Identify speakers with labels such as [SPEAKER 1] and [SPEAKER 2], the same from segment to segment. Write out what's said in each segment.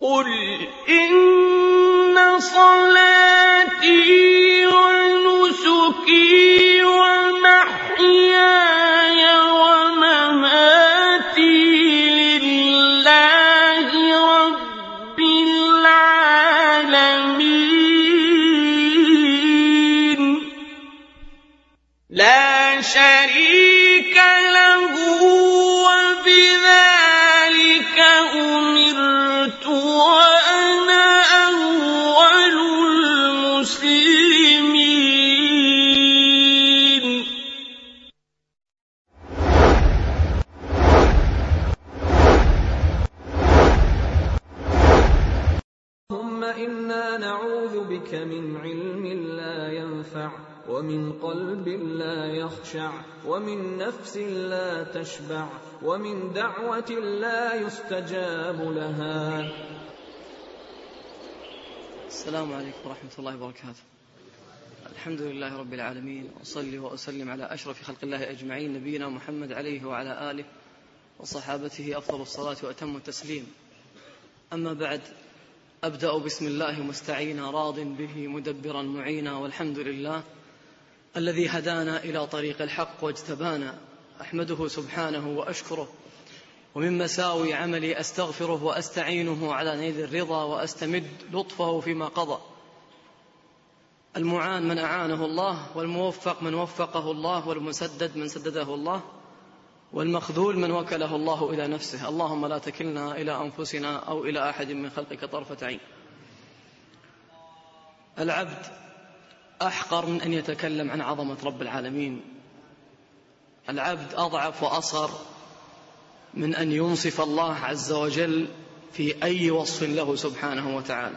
[SPEAKER 1] قل إن صلاتي
[SPEAKER 2] ومن نفس لا تشبع ومن دعوة لا يستجاب لها.
[SPEAKER 3] السلام عليكم ورحمة الله وبركاته. الحمد لله رب العالمين وأصلي وأسلم على أشرف خلق الله أجمعين نبينا محمد عليه وعلى آله وصحابته أفضل الصلاة وأتم التسليم. أما بعد أبدأ بسم الله مستعينا راض به مدبرا معينا والحمد لله. الذي هدانا إلى طريق الحق واجتبانا. أحمده سبحانه وأشكره. ومن مساوي عملي أستغفره وأستعينه على نيل الرضا وأستمد لطفه فيما قضى. المعان من أعانه الله والموفق من وفقه الله والمسدد من سدده الله والمخذول من وكله الله إلى نفسه. اللهم لا تكلنا إلى أنفسنا أو إلى أحد من خلقك طرفة عين. العبد أحقر من أن يتكلم عن عظمة رب العالمين. العبد أضعف وأصغر من أن ينصف الله عز وجل في أي وصف له سبحانه وتعالى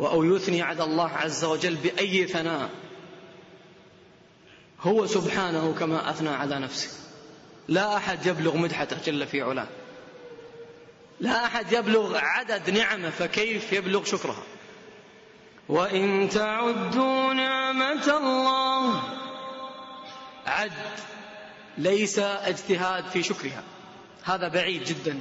[SPEAKER 3] أو يثني على الله عز وجل بأي ثناء. هو سبحانه كما أثنى على نفسه. لا أحد يبلغ مدحته جل في علاه. لا أحد يبلغ عدد نعمه فكيف يبلغ شكرها؟ وإن تعدوا نعمة الله عد ليس اجتهاد في شكرها. هذا بعيد جدا.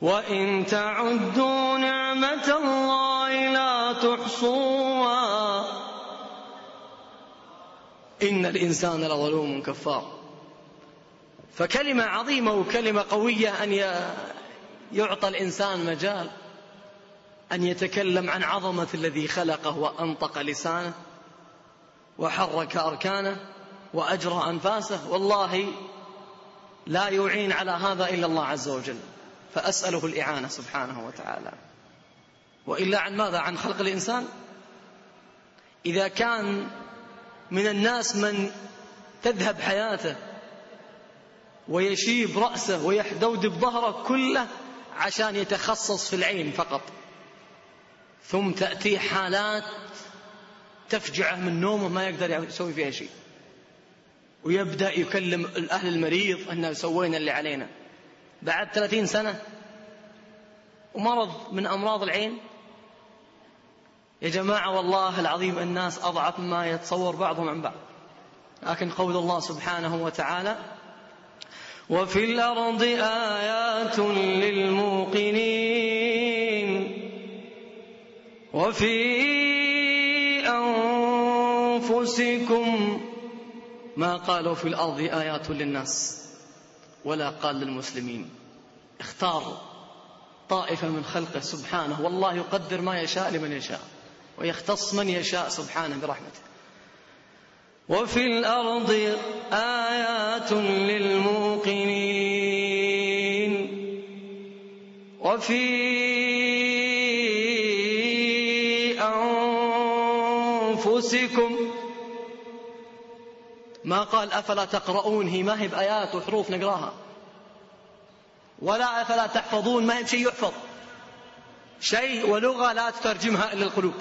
[SPEAKER 3] وإن تعدوا نعمة الله لا تحصوها. إن الإنسان لظلوم كفار. فكلمة عظيمة وكلمة قوية أن يعطى الإنسان مجال. أن يتكلم عن عظمة الذي خلقه وأنطق لسانه وحرك أركانه وأجرى أنفاسه والله لا يعين على هذا إلا الله عز وجل. فأسأله الإعانة سبحانه وتعالى. وإلا عن ماذا؟ عن خلق الإنسان؟ إذا كان من الناس من تذهب حياته ويشيب رأسه ويحدودب ظهره كله عشان يتخصص في العين فقط. ثم تأتي حالات تفجعه من نومه ما يقدر يسوي فيها شيء. ويبدأ يكلم الأهل المريض أنه سوينا اللي علينا. بعد ثلاثين سنة ومرض من أمراض العين. يا جماعة والله العظيم الناس أضعف مما يتصور بعضهم عن بعض. لكن قول الله سبحانه وتعالى وفي الأرض آيات للموقنين. وفي أنفسكم ما قالوا في الأرض آيات للناس ولا قال للمسلمين. اختار طائفة من خلقه سبحانه والله يقدر ما يشاء لمن يشاء ويختص من يشاء سبحانه برحمته. وفي الأرض آيات للموقنين. وفي ما قال أفلا تقرؤون؟ هي ما هي بآيات وحروف نقراها. ولا أفلا تحفظون؟ ما هي بشيء يحفظ. شيء ولغة لا تترجمها إلا القلوب.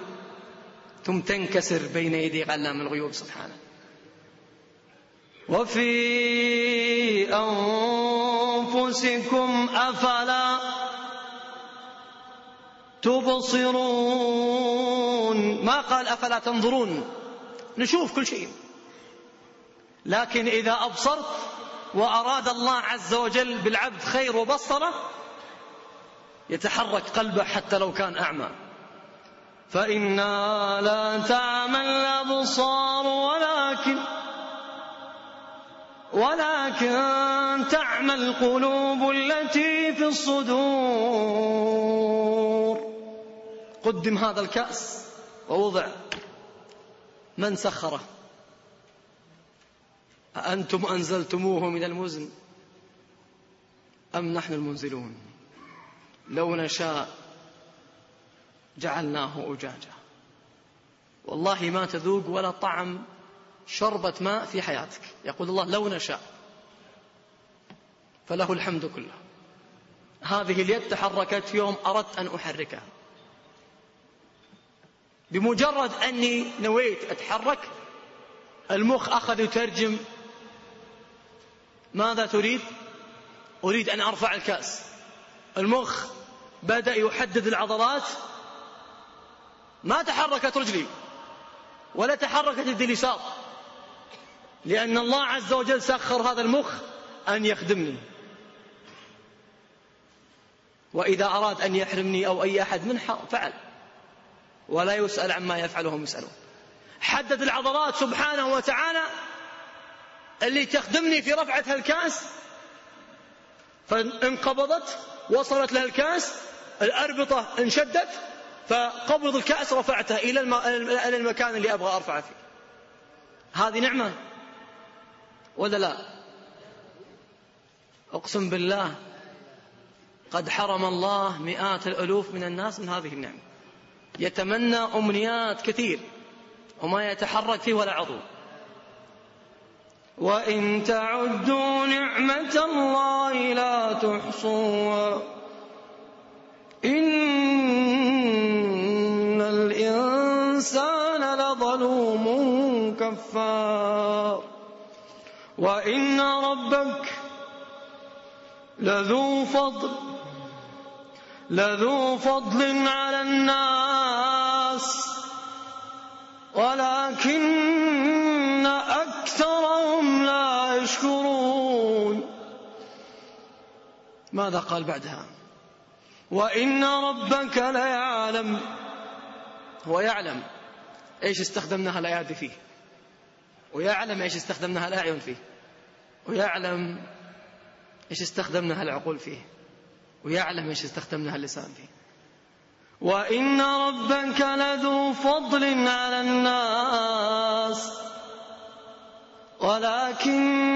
[SPEAKER 3] ثم تنكسر بين يدي علام الغيوب سبحانه. وفي أنفسكم أفلا تبصرون؟ ما قال أفلا تنظرون؟ نشوف كل شيء. لكن إذا أبصرت وأراد الله عز وجل بالعبد خير وبصره يتحرك قلبه حتى لو كان أعمى. فإنا لا تعمى الأبصار ولكن ولكن تعمى القلوب التي في الصدور. قدم هذا الكأس ووضع من سخره. أأنتم أنزلتموه من المزن أم نحن المنزلون؟ لو نشاء جعلناه أجاجا. والله ما تذوق ولا طعم شربة ماء في حياتك. يقول الله لو نشاء. فله الحمد كله. هذه اليد تحركت يوم أردت أن أحركها. بمجرد أني نويت أتحرك المخ أخذ يترجم ماذا تريد؟ أريد أن أرفع الكأس. المخ بدأ يحدد العضلات. ما تحركت رجلي ولا تحركت يدي اليسار لأن الله عز وجل سخر هذا المخ أن يخدمني. وإذا أراد أن يحرمني أو أي أحد من فعل. ولا يسأل عما يفعله يسألون حدد العضلات سبحانه وتعالى اللي تخدمني في رفعة هالكاس؟ فانقبضت وصلت لها الكاس الأربطة انشدت فقبض الكأس رفعته إلى المكان اللي أبغى أرفعه فيه. هذه نعمة؟ ولا لا؟ أقسم بالله قد حرم الله مئات الألوف من الناس من هذه النعمة. يتمنى أمنيات كثير وما يتحرك فيه ولا عضو. وإن تعدوا نعمة الله لا تحصوها. إن الإنسان لظلوم كفار. وإن ربك لذو فضل لذو فضل على الناس. ولكن ماذا قال بعدها؟ وإن ربك ليعلم. هو يعلم إيش استخدمناها الأيادي فيه. ويعلم إيش استخدمناها الأعين فيه. ويعلم إيش استخدمناها العقول فيه. ويعلم إيش استخدمناها اللسان فيه. وإن ربك لذو فضل على الناس. ولكن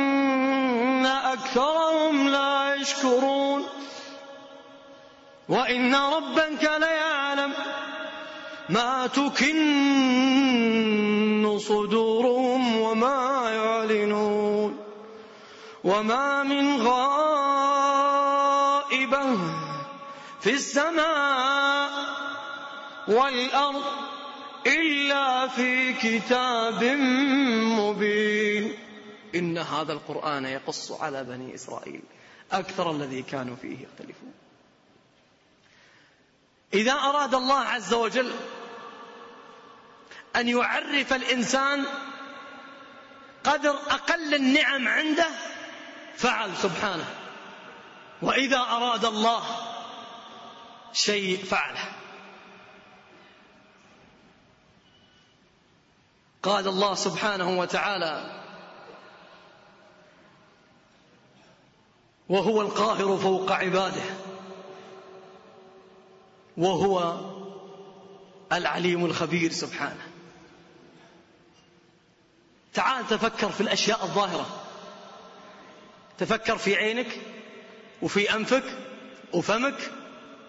[SPEAKER 3] أكثرهم لا يشكرون. وإن ربك ليعلم ما تكن صدورهم وما يعلنون وما من غائبة في السماء والأرض إلا في كتاب مبين. إن هذا القرآن يقص على بني إسرائيل أكثر الذي كانوا فيه يختلفون. إذا أراد الله عز وجل أن يعرف الإنسان قدر أقل النعم عنده فعل سبحانه. وإذا أراد الله شيء فعله. قال الله سبحانه وتعالى وهو القاهر فوق عباده. وهو العليم الخبير سبحانه. تعال تفكر في الأشياء الظاهرة. تفكر في عينك وفي أنفك وفمك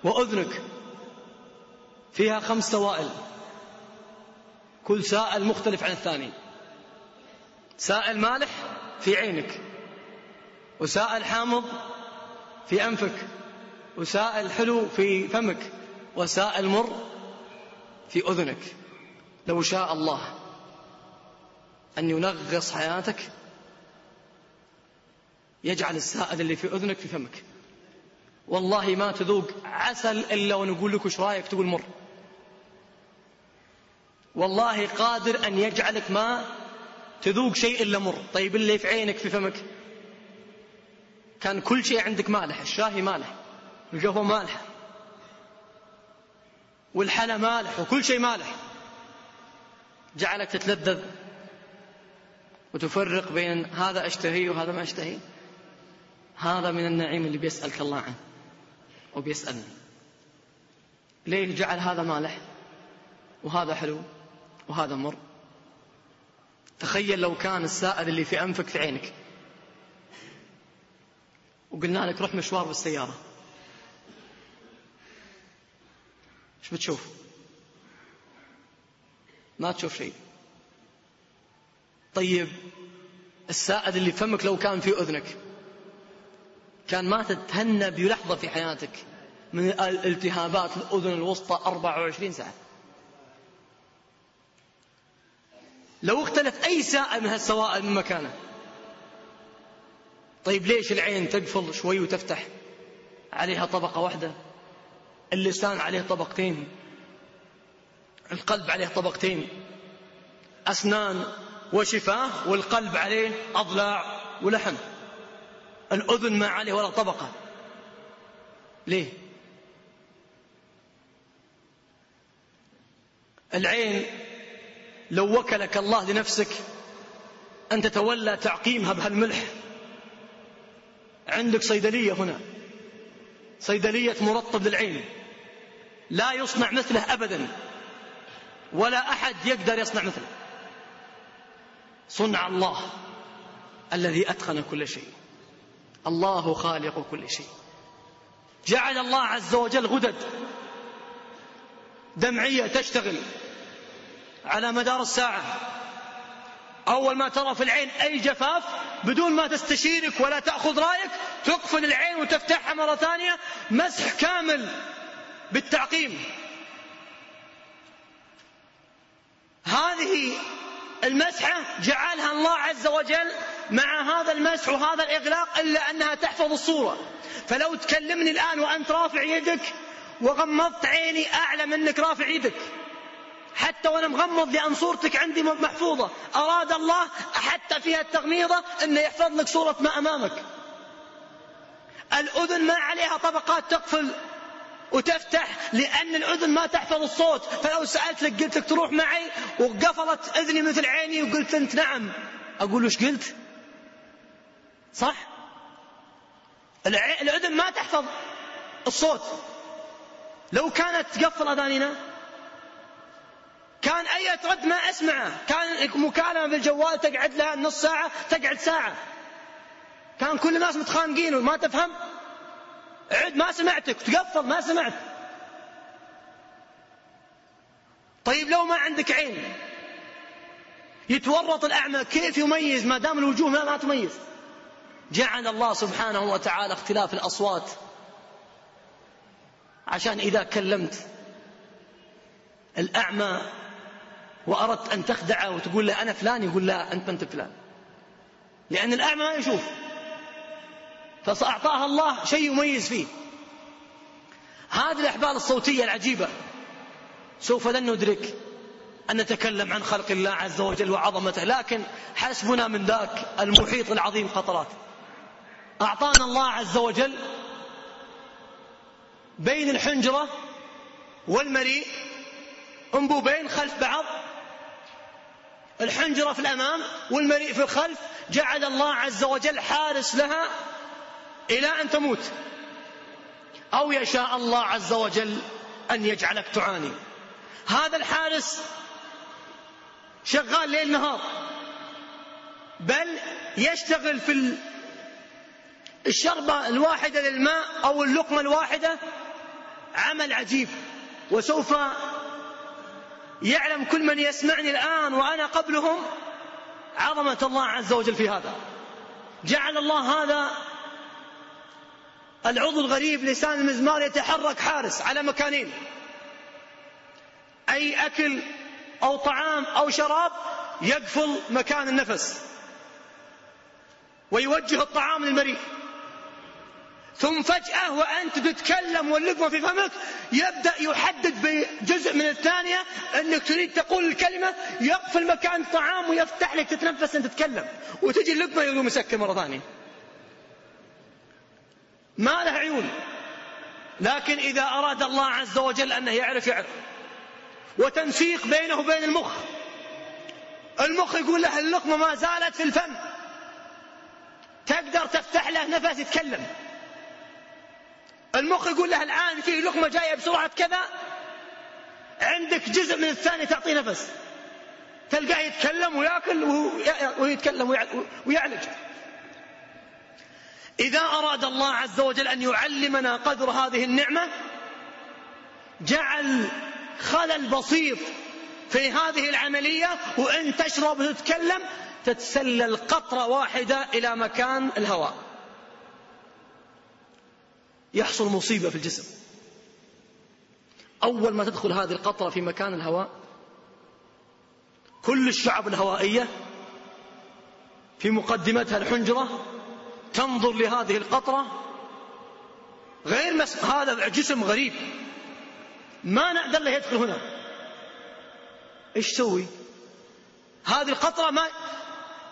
[SPEAKER 3] وأذنك. فيها خمس سوائل. كل سائل مختلف عن الثاني. سائل مالح في عينك وسائل حامض في أنفك وسائل حلو في فمك. وسائل مر في أذنك. لو شاء الله أن ينغص حياتك يجعل السائل اللي في أذنك في فمك. والله ما تذوق عسل إلا ونقول لك وش رأيك تقول مر. والله قادر أن يجعلك ما تذوق شيء إلا مر. طيب اللي في عينك في فمك. كان كل شيء عندك مالح الشاهي مالح القهوة مالحة. والحلا مالح وكل شيء مالح. جعلك تتلذذ وتفرق بين هذا أشتهي وهذا ما أشتهي. هذا من النعيم اللي بيسألك الله عنه وبيسألني. ليه جعل هذا مالح؟ وهذا حلو وهذا مر. تخيل لو كان السائل اللي في أنفك في عينك وقلنا لك روح مشوار بالسيارة. إيش بتشوف؟ ما تشوف شيء. طيب السائد اللي فمك لو كان في أذنك كان ما تتهنى بلحظة في حياتك من الالتهابات الأذن الوسطى 24 ساعة. لو اختلف أي سائل من هالسوائل من مكانه. طيب ليش العين تقفل شوي وتفتح عليها طبقة واحدة؟ اللسان عليه طبقتين القلب عليه طبقتين أسنان وشفاه والقلب عليه أضلاع ولحم. الأذن ما عليه ولا طبقة. ليه؟ العين لو وكلك الله لنفسك أن تتولى تعقيمها بهالملح. عندك صيدلية هنا صيدلية مرطب للعين. لا يصنع مثله أبدا. ولا أحد يقدر يصنع مثله. صنع الله الذي أتقن كل شيء. الله خالق كل شيء. جعل الله عز وجل غدد. دمعية تشتغل على مدار الساعة. أول ما ترى في العين أي جفاف بدون ما تستشيرك ولا تأخذ رأيك تقفل العين وتفتحها مرة ثانية مسح كامل بالتعقيم. هذه المسحة جعلها الله عز وجل مع هذا المسح وهذا الإغلاق إلا أنها تحفظ الصورة. فلو تكلمني الآن وأنت رافع يدك وغمضت عيني أعلم أنك رافع يدك. حتى وأنا مغمض لأن صورتك عندي محفوظة. أراد الله حتى فيها التغميضة أنه يحفظ لك صورة ما أمامك. الأذن ما عليها طبقات تقفل. وتفتح لأن الأذن ما تحفظ الصوت. فلو سألت لك قلت لك تروح معي؟ وقفلت أذني مثل عيني وقلت أنت نعم. أقول وش قلت؟ صح؟ الأذن ما تحفظ الصوت. لو كانت تقفل أذاننا كان أي رد ما أسمعه. كان مكالمة بالجوال تقعد لها نص ساعة تقعد ساعة. كان كل الناس متخانقين وما تفهم. عد ما سمعتك. تقفل ما سمعت. طيب لو ما عندك عين يتورط الأعمى كيف يميز؟ ما دام الوجوه ما, ما تميز. جعل الله سبحانه وتعالى اختلاف الأصوات. عشان إذا كلمت الأعمى وأردت أن تخدعه وتقول له أنا فلان يقول لا أنت أنت فلان. لأن الأعمى ما يشوف. فأعطاها الله شيء يميز فيه. هذه الأحبال الصوتية العجيبة. سوف لن ندرك أن نتكلم عن خلق الله عز وجل وعظمته لكن حسبنا من ذاك المحيط العظيم خطرات. أعطانا الله عز وجل بين الحنجرة والمريء أنبوبين خلف بعض الحنجرة في الأمام والمريء في الخلف. جعل الله عز وجل حارس لها إلى أن تموت. أو يشاء الله عز وجل أن يجعلك تعاني. هذا الحارس شغال ليل نهار. بل يشتغل في الشربة الواحدة للماء أو اللقمة الواحدة عمل عجيب. وسوف يعلم كل من يسمعني الآن وأنا قبلهم عظمة الله عز وجل في هذا. جعل الله هذا العضو الغريب لسان المزمار يتحرك حارس على مكانين. أي أكل أو طعام أو شراب يقفل مكان النفس. ويوجه الطعام للمريء ثم فجأة وأنت تتكلم واللقمة في فمك يبدأ يحدد بجزء من الثانية أنك تريد تقول الكلمة يقفل مكان الطعام ويفتح لك تتنفس أن تتكلم. وتجي اللقمة يقوم يسكر مرة ثانية. ما له عيون. لكن إذا أراد الله عز وجل أنه يعرف يعرف. وتنسيق بينه وبين المخ. المخ يقول له اللقمة ما زالت في الفم. تقدر تفتح له نفس يتكلم. المخ يقول له الآن في لقمة جاية بسرعة كذا. عندك جزء من الثاني تعطيه نفس. تلقاه يتكلم ويأكل ويتكلم ويعلج إذا أراد الله عز وجل أن يعلمنا قدر هذه النعمة جعل خلل بسيط في هذه العملية وإن تشرب وتتكلم تتسلل قطرة واحدة إلى مكان الهواء. يحصل مصيبة في الجسم. أول ما تدخل هذه القطرة في مكان الهواء كل الشعب الهوائية في مقدمتها الحنجرة تنظر لهذه القطرة؟ غير مس... هذا جسم غريب. ما نقدر له يدخل هنا. إيش سوي هذه القطرة ما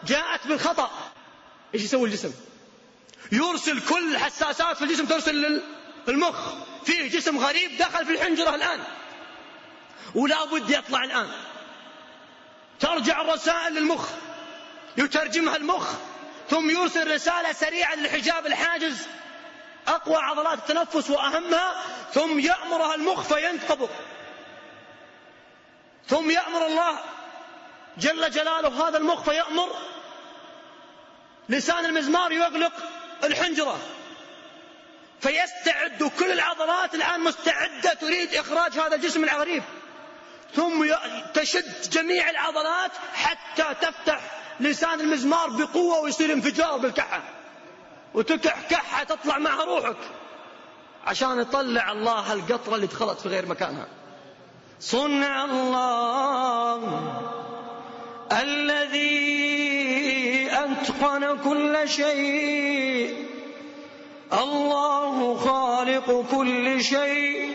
[SPEAKER 3] جاءت بالخطأ. إيش يسوي الجسم؟ يرسل كل حساسات في الجسم ترسل للمخ. فيه جسم غريب دخل في الحنجرة الآن. ولا بد يطلع الآن. ترجع الرسائل للمخ. يترجمها المخ. ثم يرسل رسالة سريعة للحجاب الحاجز أقوى عضلات التنفس وأهمها ثم يأمرها المخ فينقبض. ثم يأمر الله جل جلاله هذا المخ فيأمر. لسان المزمار يغلق الحنجرة. فيستعد كل العضلات الآن مستعدة تريد إخراج هذا الجسم الغريب ثم تشد جميع العضلات حتى تفتح لسان المزمار بقوة ويصير انفجار بالكحة وتكح كحة تطلع معها روحك. عشان يطلع الله القطرة اللي دخلت في غير مكانها. صنع الله الذي أتقن كل شيء. الله خالق كل شيء.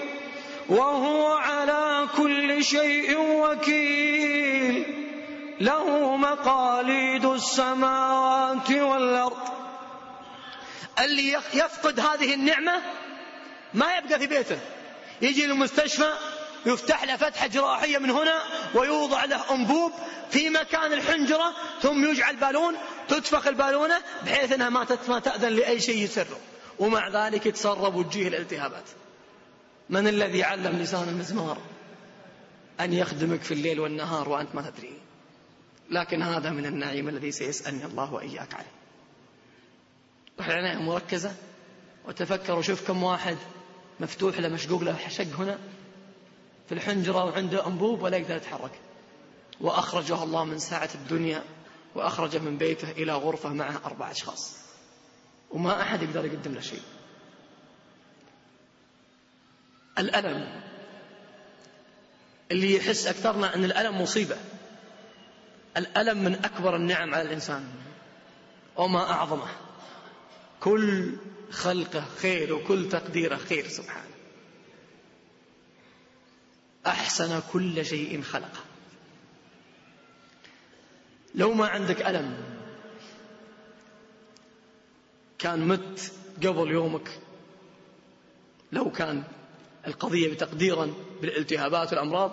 [SPEAKER 3] وهو على كل شيء وكيل. له مقاليد السماوات والأرض. اللي يفقد هذه النعمة ما يبقى في بيته. يجي للمستشفى يفتح له فتحة جراحية من هنا ويوضع له أنبوب في مكان الحنجرة ثم يجعل بالون تدفخ البالونة بحيث أنها ما تأذن لأي شيء يسره. ومع ذلك يتسرب وتجيه الالتهابات. من الذي علم لسان المزمار أن يخدمك في الليل والنهار وأنت ما تدري؟ لكن هذا من النعيم الذي سيسألني الله وإياك عليه. روح العناية مركزة وتفكر وشوف كم واحد مفتوح له مشقوق له شق هنا في الحنجرة وعنده أنبوب ولا يقدر يتحرك. وأخرجه الله من ساعة الدنيا وأخرجه من بيته إلى غرفة معه أربع أشخاص. وما أحد يقدر يقدم له شيء. الألم اللي يحس أكثرنا أن الألم مصيبة. الألم من أكبر النعم على الإنسان وما أعظمه. كل خلقه خير وكل تقديره خير سبحانه. أحسن كل شيء خلقه. لو ما عندك ألم كان مت قبل يومك. لو كان القضية بتقديرا بالالتهابات والأمراض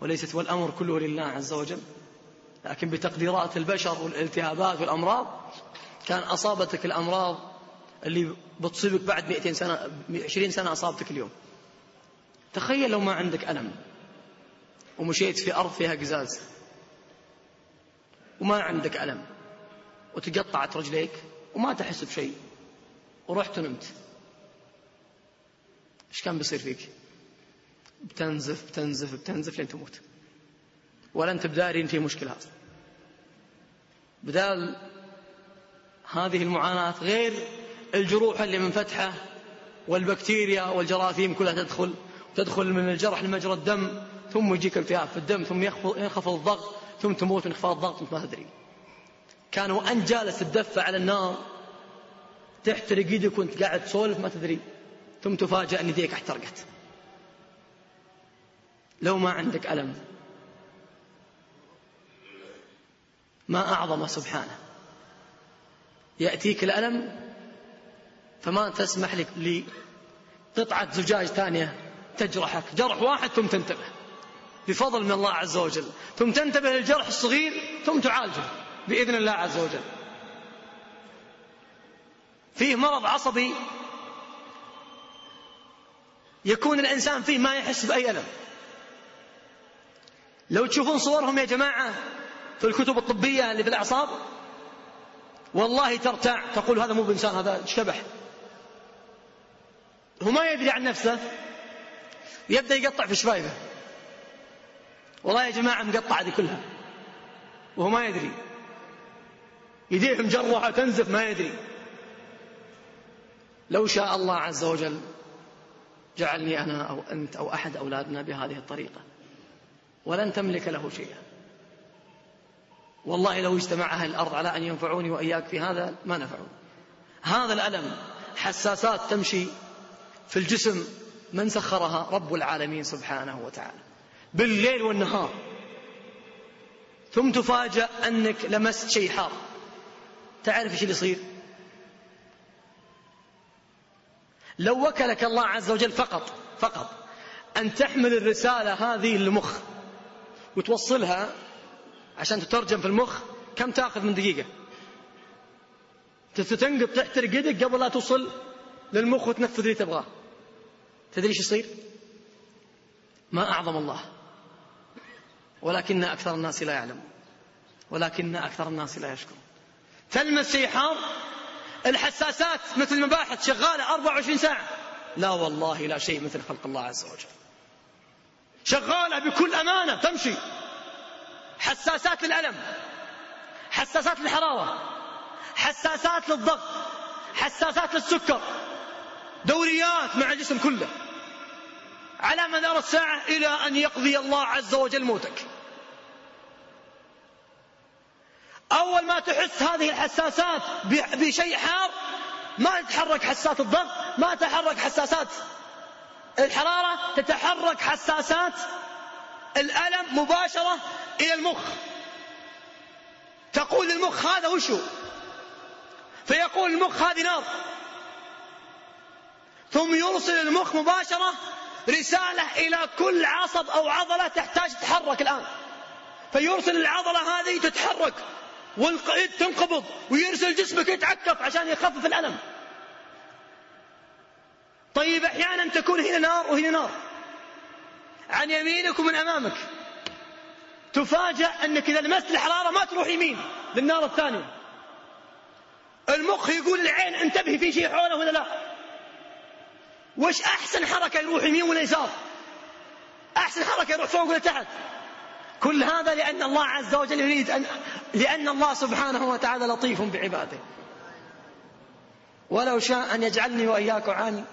[SPEAKER 3] وليست والأمر كله لله عز وجل. لكن بتقديرات البشر والالتهابات والأمراض كان أصابتك الأمراض اللي بتصيبك بعد 200 سنة 20 سنة أصابتك اليوم. تخيل لو ما عندك ألم ومشيت في أرض فيها قزاز وما عندك ألم وتقطعت رجليك وما تحس بشيء ورحت ونمت. إيش كان بيصير فيك؟ بتنزف بتنزف بتنزف لين تموت. ولا انت بداري ان في مشكلة أصلا. بدال هذه المعاناة غير الجروح اللي منفتحه والبكتيريا والجراثيم كلها تدخل تدخل من الجرح لمجرى الدم ثم يجيك التهاب في الدم ثم ينخفض الضغط ثم تموت من انخفاض الضغط ما تدري كان وانت جالس تدفع على النار تحترق إيدك وأنت قاعد تسولف ما تدري. ثم تفاجأ إن يديك احترقت. لو ما عندك ألم. ما أعظم سبحانه. يأتيك الألم فما تسمح لك قطعة زجاج ثانية تجرحك. جرح واحد ثم تنتبه. بفضل من الله عز وجل. ثم تنتبه للجرح الصغير ثم تعالجه. بإذن الله عز وجل. فيه مرض عصبي يكون الإنسان فيه ما يحس بأي ألم. لو تشوفون صورهم يا جماعة في الكتب الطبية اللي في الأعصاب؟ والله ترتاع تقول هذا مو بإنسان هذا اشتبح هو ما يدري عن نفسه. يبدأ يقطع في شفايفه والله يا جماعة مقطع هذه كلها. وهو ما يدري. يديه مجروحة تنزف ما يدري. لو شاء الله عز وجل جعلني أنا أو أنت أو أحد أولادنا بهذه الطريقة. ولن تملك له شيئا. والله لو اجتمع أهل الأرض على أن ينفعوني وإياك في هذا ما نفعوني هذا الألم حساسات تمشي في الجسم من سخرها رب العالمين سبحانه وتعالى. بالليل والنهار ثم تفاجأ أنك لمست شيء حار. تعرف إيش اللي يصير؟ لو وكلك الله عز وجل فقط فقط أن تحمل الرسالة هذه للمخ وتوصلها عشان تترجم في المخ كم تاخذ من دقيقة؟ تنقط تحترق يدك قبل لا توصل للمخ وتنفذ اللي تبغاه. تدري إيش يصير؟ ما أعظم الله. ولكن أكثر الناس لا يعلمون. ولكن أكثر الناس لا يشكرون. تلمس شيء حار؟ الحساسات مثل المباحث شغالة 24 ساعة. لا والله لا شيء مثل خلق الله عز وجل. شغالة بكل أمانة تمشي. حساسات للألم حساسات للحرارة حساسات للضغط حساسات للسكر دوريات مع الجسم كله. على مدار الساعة إلى أن يقضي الله عز وجل موتك. أول ما تحس هذه الحساسات بشيء حار ما تتحرك حساسات الضغط ما تتحرك حساسات الحرارة تتحرك حساسات الألم مباشرة إلى المخ. تقول للمخ هذا وشو؟ فيقول المخ هذه نار. ثم يرسل المخ مباشرة رسالة إلى كل عصب أو عضلة تحتاج تتحرك الآن. فيرسل العضلة هذه تتحرك والقيد تنقبض ويرسل جسمك يتعكف عشان يخفف الألم. طيب أحيانا تكون هنا نار وهنا نار. عن يمينك ومن أمامك. تفاجأ أنك إذا لمست الحرارة ما تروح يمين للنار الثانية. المخ يقول للعين انتبهي في شيء حوله ولا لا؟ وش أحسن حركة يروح يمين ولا يسار؟ أحسن حركة يروح فوق ولا تحت؟ كل هذا لأن الله عز وجل يريد أن لأن الله سبحانه وتعالى لطيف بعباده. ولو شاء أن يجعلني وإياكم عن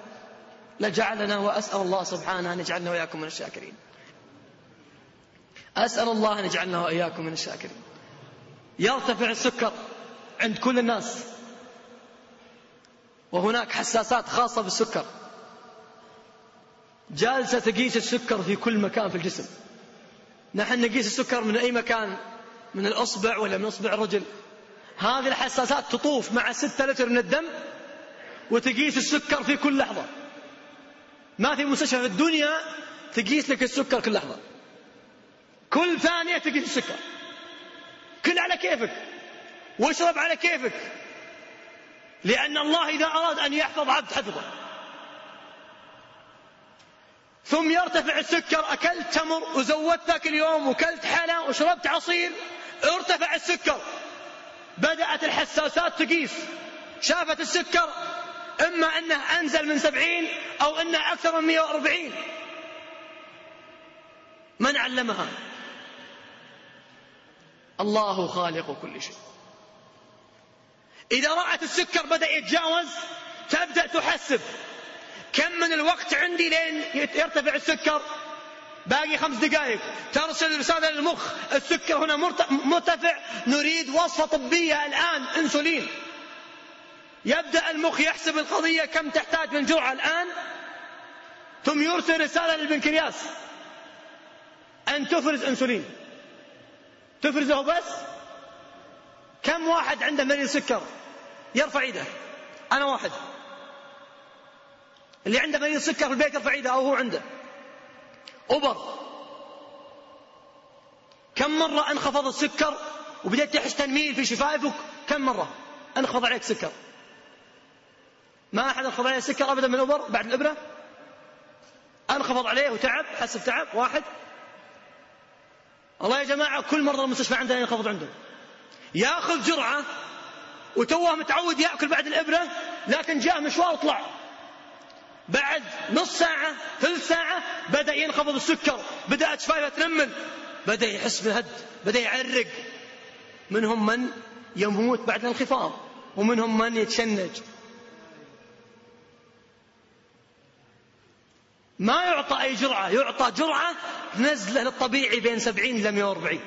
[SPEAKER 3] لجعلنا وأسأل الله سبحانه أن يجعلنا وإياكم من الشاكرين. أسأل الله أن يجعلنا وإياكم من الشاكرين. يرتفع السكر عند كل الناس. وهناك حساسات خاصة بالسكر جالسة تقيس السكر في كل مكان في الجسم. نحن نقيس السكر من أي مكان؟ من الأصبع ولا من أصبع الرجل. هذه الحساسات تطوف مع ستة لتر من الدم وتقيس السكر في كل لحظة. ما في مستشفى في الدنيا تقيس لك السكر كل لحظة. كل ثانية تقيس السكر كل على كيفك. واشرب على كيفك. لأن الله إذا أراد أن يحفظ عبد حفظه. ثم يرتفع السكر. أكلت تمر وزودت ذاك اليوم وكلت حلا وشربت عصير. ارتفع السكر. بدأت الحساسات تقيس. شافت السكر. إما أنه أنزل من سبعين أو أنه أكثر من مئة وأربعين. من علمها؟ الله خالق كل شيء. إذا رأت السكر بدأ يتجاوز تبدأ تحسب. كم من الوقت عندي لين يرتفع السكر؟ باقي خمس دقائق ترسل رسالة للمخ السكر هنا مرتفع. نريد وصفة طبية الآن إنسولين. يبدأ المخ يحسب القضية كم تحتاج من جرعة الآن ثم يرسل رسالة للبنكرياس. أن تفرز أنسولين. تفرزه بس؟ كم واحد عنده مريض سكر يرفع يده؟ أنا واحد. اللي عنده مريض سكر في البيت يرفع ايده أو هو عنده. أبر كم مرة انخفض السكر وبدأت تحس تنميل في شفائفك كم مرة؟ انخفض عليك سكر. ما أحد انخفض عليه سكر أبدا من الأبر بعد الإبرة؟ انخفض عليه وتعب حس بتعب واحد. الله يا جماعة كل مرضى المستشفى عندنا ينخفض عندهم. ياخذ جرعة وتوه متعود يأكل بعد الإبرة لكن جاء مشوار وطلع. بعد نص ساعة ثلث ساعة بدأ ينخفض السكر بدأت شفايفه تنمل بدأ يحس بالهد بدأ يعرق. منهم من يموت بعد الانخفاض ومنهم من يتشنج. ما يعطى أي جرعة يعطى جرعة نزله للطبيعي بين سبعين إلى 140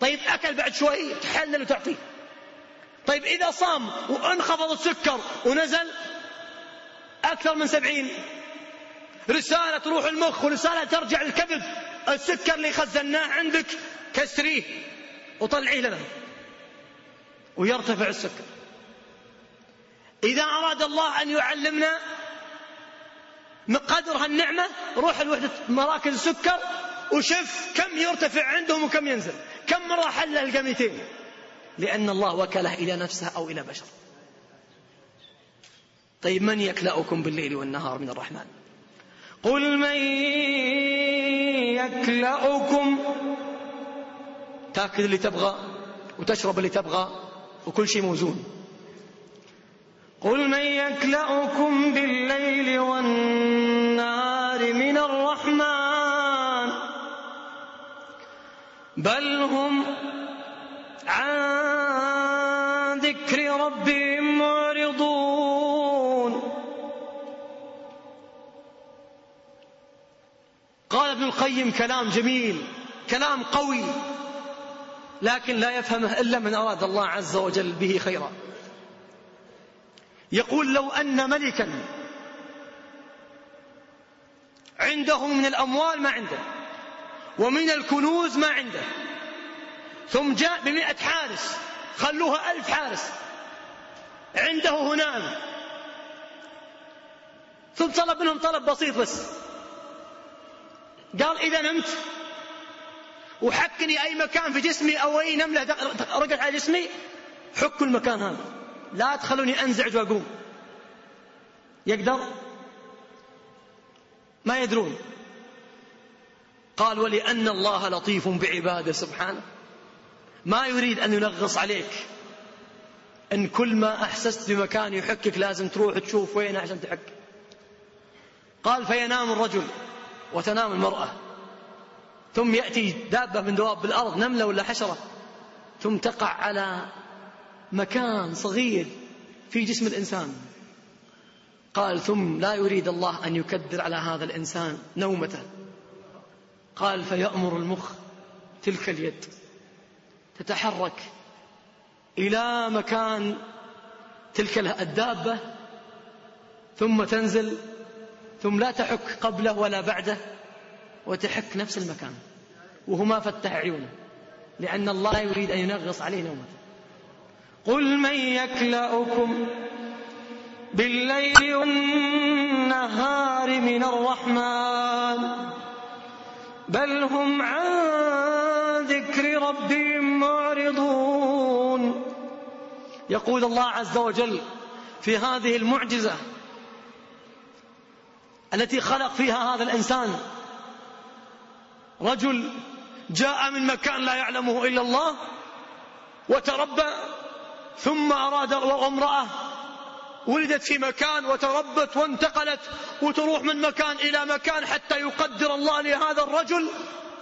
[SPEAKER 3] طيب أكل بعد شوي تحلل وتعطيه. طيب إذا صام وانخفض السكر ونزل أكثر من سبعين رسالة تروح المخ ورسالة ترجع للكبد. السكر اللي خزناه عندك كسريه وطلعيه لنا. ويرتفع السكر. إذا أراد الله أن يعلمنا مقدر هالنعمة روح لوحدة مراكز السكر وشف كم يرتفع عندهم وكم ينزل. كم مرة حل القميتين لأن الله وكله إلى نفسه أو إلى بشر. طيب من يكلأكم بالليل والنهار من الرحمن؟ قل من يكلأكم. تاكل اللي تبغى وتشرب اللي تبغى وكل شيء موزون. قل من يكلأكم بالليل والنهار من الرحمن بل هم عن ذكر ربهم معرضون. قال ابن القيم كلام جميل كلام قوي لكن لا يفهمه إلا من أراد الله عز وجل به خيرا. يقول لو أن ملكا عنده من الأموال ما عنده ومن الكنوز ما عنده ثم جاء بمئة حارس خلوها ألف حارس عنده هنام ثم طلب منهم طلب بسيط بس قال إذا نمت وحكني أي مكان في جسمي أو أي نملة رقت على جسمي حكوا المكان هذا. لا تخلوني أنزعج وأقوم. يقدر؟ ما يدرون. قال ولأن الله لطيف بعباده سبحانه. ما يريد أن ينغص عليك. أن كل ما أحسست بمكان يحكك لازم تروح تشوف وين عشان تحك. قال فينام الرجل وتنام المرأة. ثم يأتي دابة من دواب الأرض نملة ولا حشرة. ثم تقع على مكان صغير في جسم الإنسان. قال ثم لا يريد الله أن يكدر على هذا الإنسان نومته. قال فيأمر المخ تلك اليد تتحرك إلى مكان تلك الدابة ثم تنزل ثم لا تحك قبله ولا بعده وتحك نفس المكان وهو ما فتح عيونه لأن الله يريد أن ينغص عليه نومته. قل من يكلأكم بالليل والنهار من الرحمن بل هم عن ذكر ربهم معرضون. يقول الله عز وجل في هذه المعجزة التي خلق فيها هذا الإنسان رجل جاء من مكان لا يعلمه إلا الله وتربى ثم أراد وامرأة ولدت في مكان وتربت وانتقلت وتروح من مكان إلى مكان حتى يقدر الله لهذا الرجل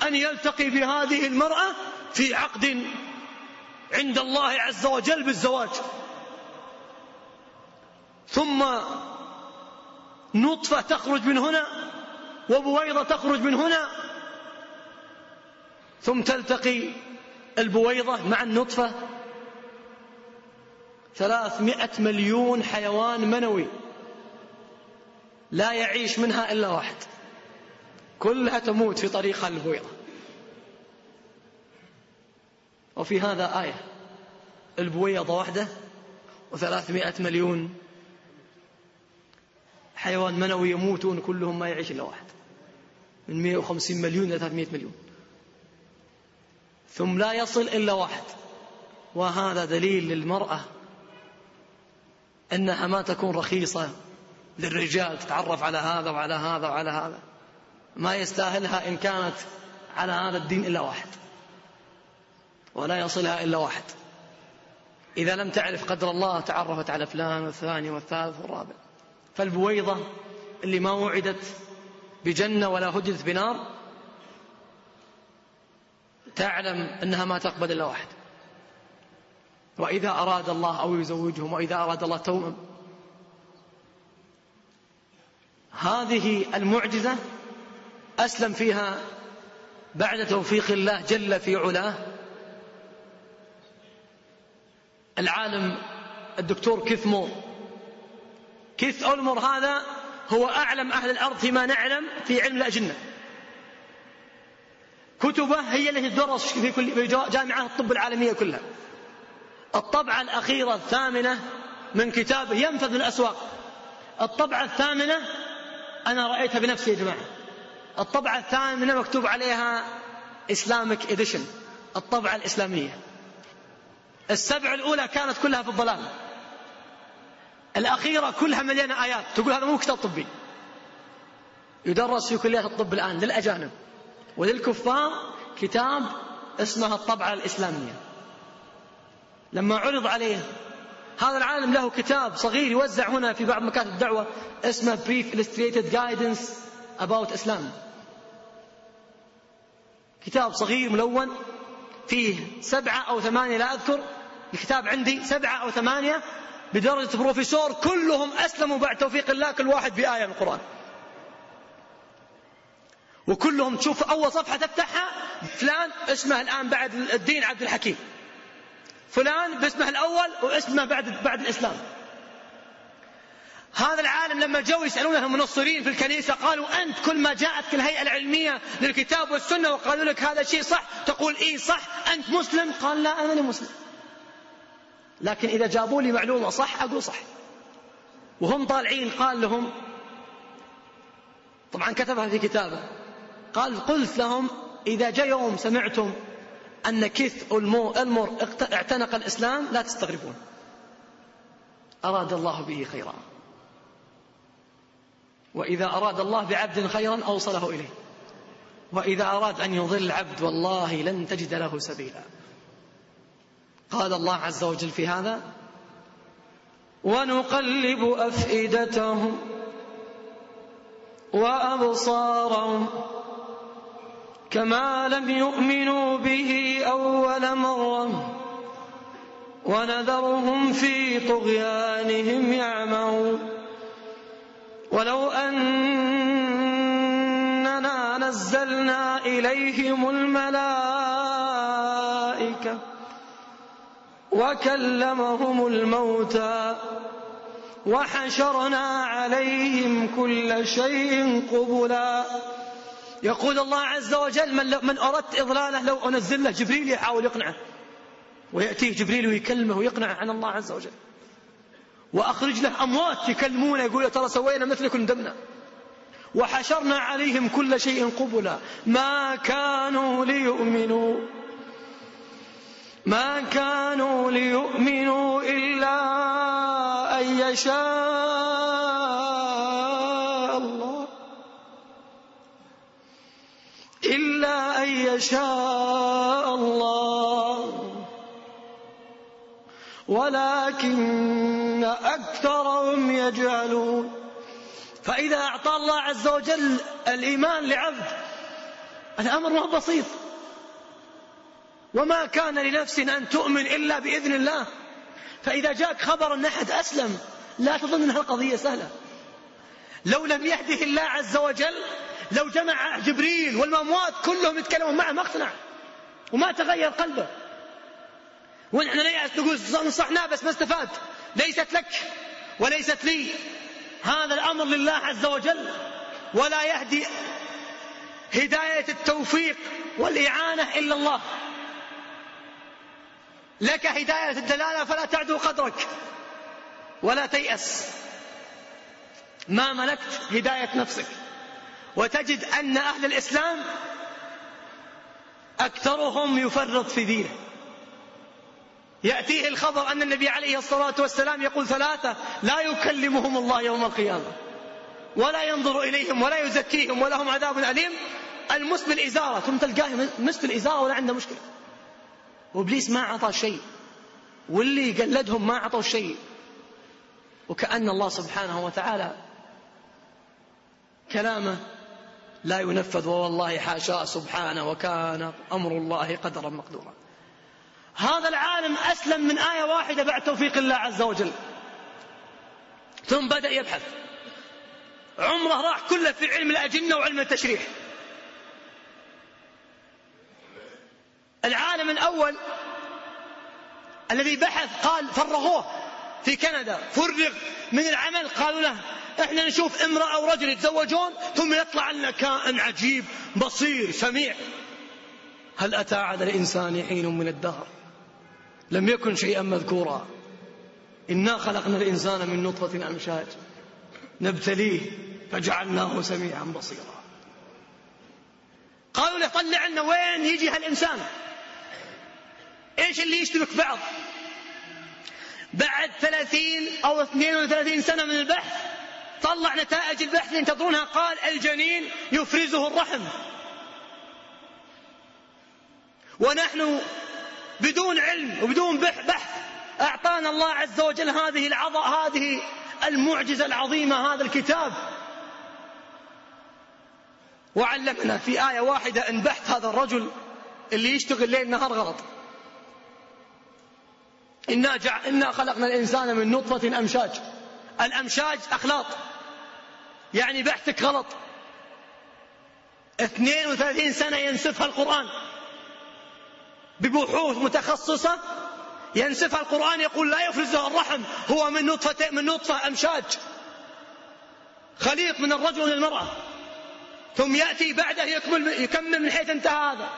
[SPEAKER 3] أن يلتقي بهذه المرأة في عقد عند الله عز وجل بالزواج. ثم نطفة تخرج من هنا وبويضة تخرج من هنا. ثم تلتقي البويضة مع النطفة. ثلاثمائة مليون حيوان منوي لا يعيش منها إلا واحد. كلها تموت في طريقها البويضة وفي هذا آية البويضة واحدة وثلاثمائة مليون حيوان منوي يموتون كلهم ما يعيش إلا واحد. من 150 مليون إلى 300 مليون. ثم لا يصل إلا واحد. وهذا دليل للمرأة أنها ما تكون رخيصة للرجال تتعرف على هذا وعلى هذا وعلى هذا. ما يستاهلها إن كانت على هذا الدين إلا واحد. ولا يصلها إلا واحد. إذا لم تعرف قدر الله تعرفت على فلان والثاني والثالث والرابع. فالبويضة اللي ما وعدت بجنة ولا هددت بنار تعلم أنها ما تقبل إلا واحد. وإذا أراد الله أو يزوجهم وإذا أراد الله توأم هذه المعجزة أسلم فيها بعد توفيق الله جل في علاه. العالم الدكتور كيث مور. كيث أولمور هذا هو أعلم أهل الأرض فيما نعلم في علم الأجنة. كتبه هي التي تدرس في كل في جامعة الطب العالمية كلها. الطبعة الأخيرة الثامنة من كتابه ينفذ الأسواق. الطبعة الثامنة أنا رأيتها بنفسي يا جماعة. الطبعة الثامنة مكتوب عليها إسلامك إديشن الطبعة الإسلامية. السبع الأولى كانت كلها في الضلال. الأخيرة كلها مليانة آيات. تقول هذا مو كتاب طبي. يدرس في كليات الطب الآن للأجانب وللكفار كتاب اسمها الطبعة الإسلامية. لما عرض عليه هذا العالم له كتاب صغير يوزع هنا في بعض مكاتب الدعوة اسمه Brief Illustrated Guidance About Islam. كتاب صغير ملون فيه سبعة أو ثمانية لا أذكر الكتاب عندي سبعة أو ثمانية بدرجة بروفيسور كلهم أسلموا بعد توفيق الله كل واحد بآية من القرآن. وكلهم تشوف أول صفحة تفتحها فلان اسمه الآن بعد الدين عبد الحكيم. فلان باسمه الأول واسمه بعد بعد الإسلام. هذا العالم لما جو يسألونه المنصرين في الكنيسة قالوا أنت كل ما جاءتك الهيئة العلمية للكتاب والسنة وقالوا لك هذا شيء صح تقول إيه صح أنت مسلم؟ قال لا أنا مسلم. لكن إذا جابوا لي معلومة صح أقول صح. وهم طالعين قال لهم طبعا كتبها في كتابه قال قلت لهم إذا جاء يوم سمعتم أن كث المر اعتنق الإسلام لا تستغربون. أراد الله به خيرا. وإذا أراد الله بعبد خيرا أوصله إليه. وإذا أراد أن يضل العبد والله لن تجد له سبيلا. قال الله عز وجل في هذا ونقلب أفئدتهم وأبصارهم كما لم يؤمنوا به أول مرة ونذرهم في طغيانهم يعمهون. ولو أننا نزلنا إليهم الملائكة وكلمهم الموتى وحشرنا عليهم كل شيء قبلا يقول الله عز وجل من, من أردت إضلاله لو أنزل له جبريل يحاول يقنعه. ويأتيه جبريل ويكلمه ويقنعه عن الله عز وجل. وأخرج له أموات يكلمونه يقول ترى سوينا مثلكم دمنا. وحشرنا عليهم كل شيء قبلا. ما كانوا ليؤمنوا. ما كانوا ليؤمنوا إلا أن يشاء الله إلا أن يشاء الله. ولكن أكثرهم يجهلون. فإذا أعطى الله عز وجل الإيمان لعبد الأمر ما بسيط. وما كان لنفس أن تؤمن إلا بإذن الله. فإذا جاءك خبر أن أحد أسلم لا تظن أنها القضية سهلة. لو لم يهده الله عز وجل لو جمع جبريل والأموات كلهم يتكلمون معه ما اقتنع. وما تغير قلبه. ونحن نيأس نقول نصحناه بس ما استفاد. ليست لك وليست لي. هذا الأمر لله عز وجل. ولا يهدي هداية التوفيق والإعانة إلا الله. لك هداية الدلالة فلا تعدو قدرك. ولا تيأس. ما ملكت هداية نفسك. وتجد أن أهل الإسلام أكثرهم يفرط في دينه. يأتيه الخبر أن النبي عليه الصلاة والسلام يقول ثلاثة لا يكلمهم الله يوم القيامة ولا ينظر إليهم ولا يزكيهم ولهم عذاب أليم. المسبل إزارة ثم تلقاه مسبل إزارة ولا عنده مشكلة. وإبليس ما أعطى شيء واللي قلدهم ما أعطوا شيء. وكأن الله سبحانه وتعالى كلامه لا ينفذ والله حاشاه سبحانه وكان أمر الله قدرا مقدورا. هذا العالم أسلم من آية واحدة بعد توفيق الله عز وجل. ثم بدأ يبحث. عمره راح كله في علم الأجنة وعلم التشريح. العالم الأول الذي بحث قال فرغوه في كندا فرغ من العمل قالوا له إحنا نشوف امرأة أو رجل يتزوجون ثم يطلع لنا كائن عجيب بصير سميع. هل أتى على الإنسان حين من الدهر؟ لم يكن شيئا مذكورا. إنا خلقنا الإنسان من نطفة أمشاج. نبتليه فجعلناه سميعا بصيرا. قالوا له طلع لنا وين يجي هالإنسان؟ إيش اللي يشتبك بعض؟ بعد ثلاثين أو اثنين وثلاثين سنة من البحث طلع نتائج البحث ينتظرونها. قال الجنين يفرزه الرحم. ونحن بدون علم وبدون بحث أعطانا الله عز وجل هذه العظة هذه المعجزة العظيمة هذا الكتاب. وعلمنا في آية واحدة أن بحث هذا الرجل اللي يشتغل ليل نهار غلط. إنا, جع... إنا خلقنا الإنسان من نطفة أمشاج. الأمشاج أخلاط. يعني بحثك غلط. 32 سنة ينسفها القرآن. ببحوث متخصصة ينسفها القرآن يقول لا يفرزها الرحم. هو من نطفة من نطفة أمشاج. خليط من الرجل والمرأة ثم يأتي بعده يكمل يكمل من حيث انتهى هذا.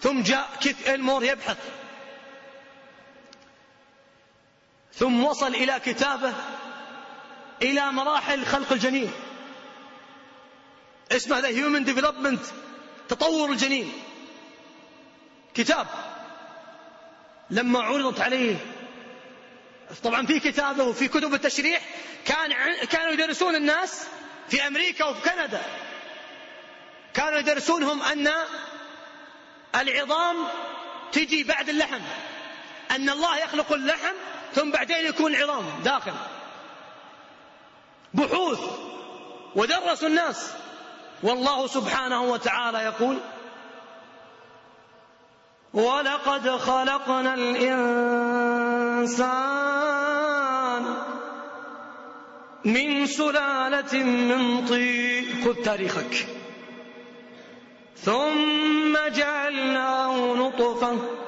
[SPEAKER 3] ثم جاء كيث إلمور يبحث. ثم وصل إلى كتابه إلى مراحل خلق الجنين. اسمه The Human Development تطور الجنين. كتاب. لما عرضت عليه طبعا في كتابه وفي كتب التشريح كان كانوا يدرسون الناس في أمريكا وفي كندا. كانوا يدرسونهم أن العظام تجي بعد اللحم أن الله يخلق اللحم ثم بعدين يكون العظام داخل. بحوث. ودرسوا الناس. والله سبحانه وتعالى يقول ولقد خلقنا الإنسان من سلالة من طين. خذ تاريخك. ثم جعلناه نطفة.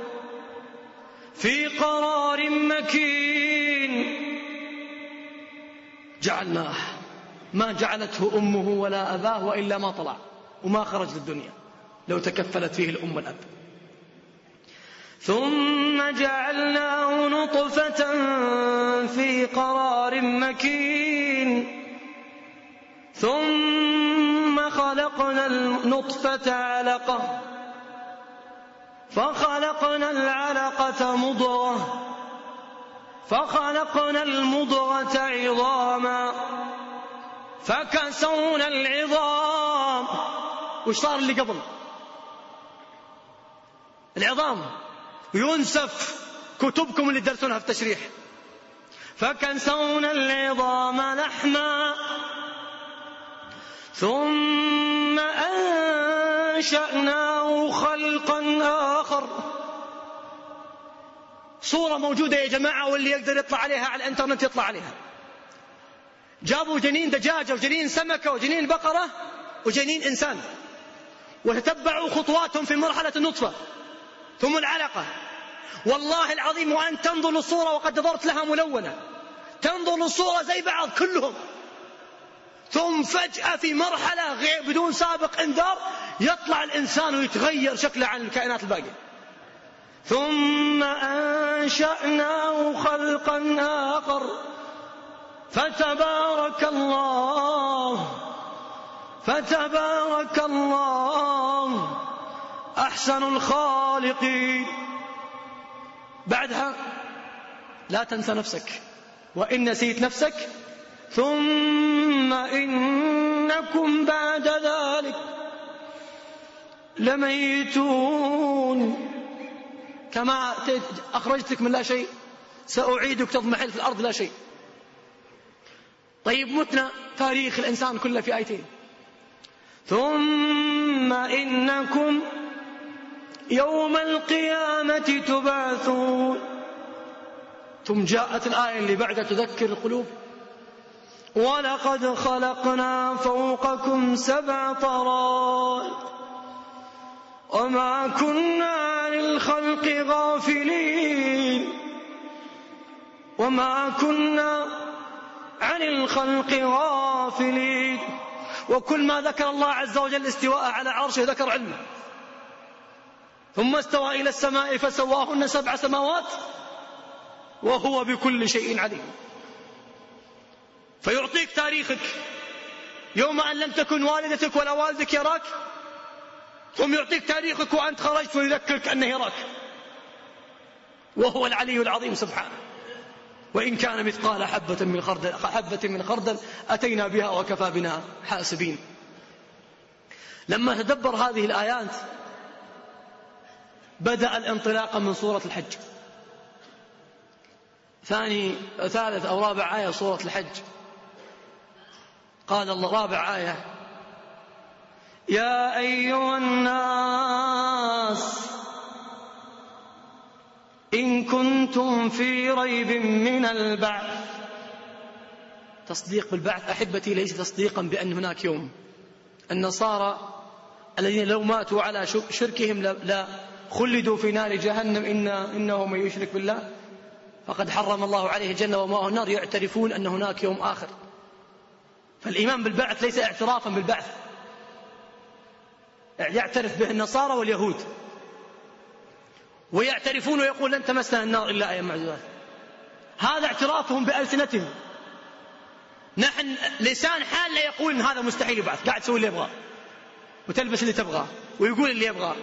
[SPEAKER 3] في قرار مكين. جعلناه. ما جعلته أمه ولا أباه وإلا ما طلع. وما خرج للدنيا. لو تكفلت فيه الأم والأب. ثم جعلناه نطفة في قرار مكين. ثم خلقنا النطفة علقة. فخلقنا العلقة مضغة. فخلقنا المضغة عظاما. فكسونا العظام. وش صار اللي قبل؟ العظام. ينسف كتبكم اللي تدرسونها في التشريح. فكسونا العظام لحما. ثم أنشأناه خلقا آخر. صورة موجودة يا جماعة واللي يقدر يطلع عليها على الإنترنت يطلع عليها. جابوا جنين دجاجة وجنين سمكة وجنين بقرة وجنين إنسان. وتتبعوا خطواتهم في مرحلة النطفة ثم العلقة. والله العظيم وأن تنظر للصورة وقد نظرت لها ملونة. تنظر للصورة زي بعض كلهم. ثم فجأة في مرحلة غير بدون سابق إنذار يطلع الإنسان ويتغير شكله عن الكائنات الباقية. ثم أنشأناه خلقا آخر. فتبارك الله. فتبارك الله. أحسن الخالقين. بعدها لا تنسى نفسك. وإن نسيت نفسك ثم إنكم بعد ذلك لميتون. كما أخرجتك من لا شيء سأعيدك تضمحل في الأرض لا شيء. طيب متنا تاريخ الإنسان كله في آيتين. ثم إنكم يوم القيامة تبعثون. ثم جاءت الآية اللي بعدها تذكر القلوب. ولقد خلقنا فوقكم سبع طرائق وما كنا عن الخلق غافلين وما كنا عن الخلق غافلين وكل ما ذكر الله عز وجل استواء على عرشه ذكر علمه ثم استوى إلى السماء فسواهن سبع سماوات وهو بكل شيء عليم. فيعطيك تاريخك. يوم أن لم تكن والدتك ولا والدك يراك ثم يعطيك تاريخك وأنت خرجت ويذكرك أنه يراك. وهو العلي العظيم سبحانه. وإن كان مثقال حبة من خردل حبة من خردل أتينا بها وكفى بنا حاسبين. لما تدبر هذه الآيات بدأ الانطلاق من سورة الحج. ثاني ثالث أو رابع آية سورة الحج. قال الله. رابع آية. يا أيها الناس إن كنتم في ريب من البعث. تصديق بالبعث أحبتي ليس تصديقا بأن هناك يوم. النصارى الذين لو ماتوا على شركهم لا خلدوا في نار جهنم. إن إنه من يشرك بالله. فقد حرم الله عليه الجنة وماءه النار. يعترفون أن هناك يوم آخر. فالإيمان بالبعث ليس اعترافا بالبعث. يعترف به النصارى واليهود. ويعترفون ويقول لن تمسنا النار إلا أيام معدودات. هذا اعترافهم بألسنتهم. نحن لسان حال لا يقول إن هذا مستحيل يبعث. قاعد تسوي اللي يبغاه. وتلبس اللي تبغاه. ويقول اللي يبغاه.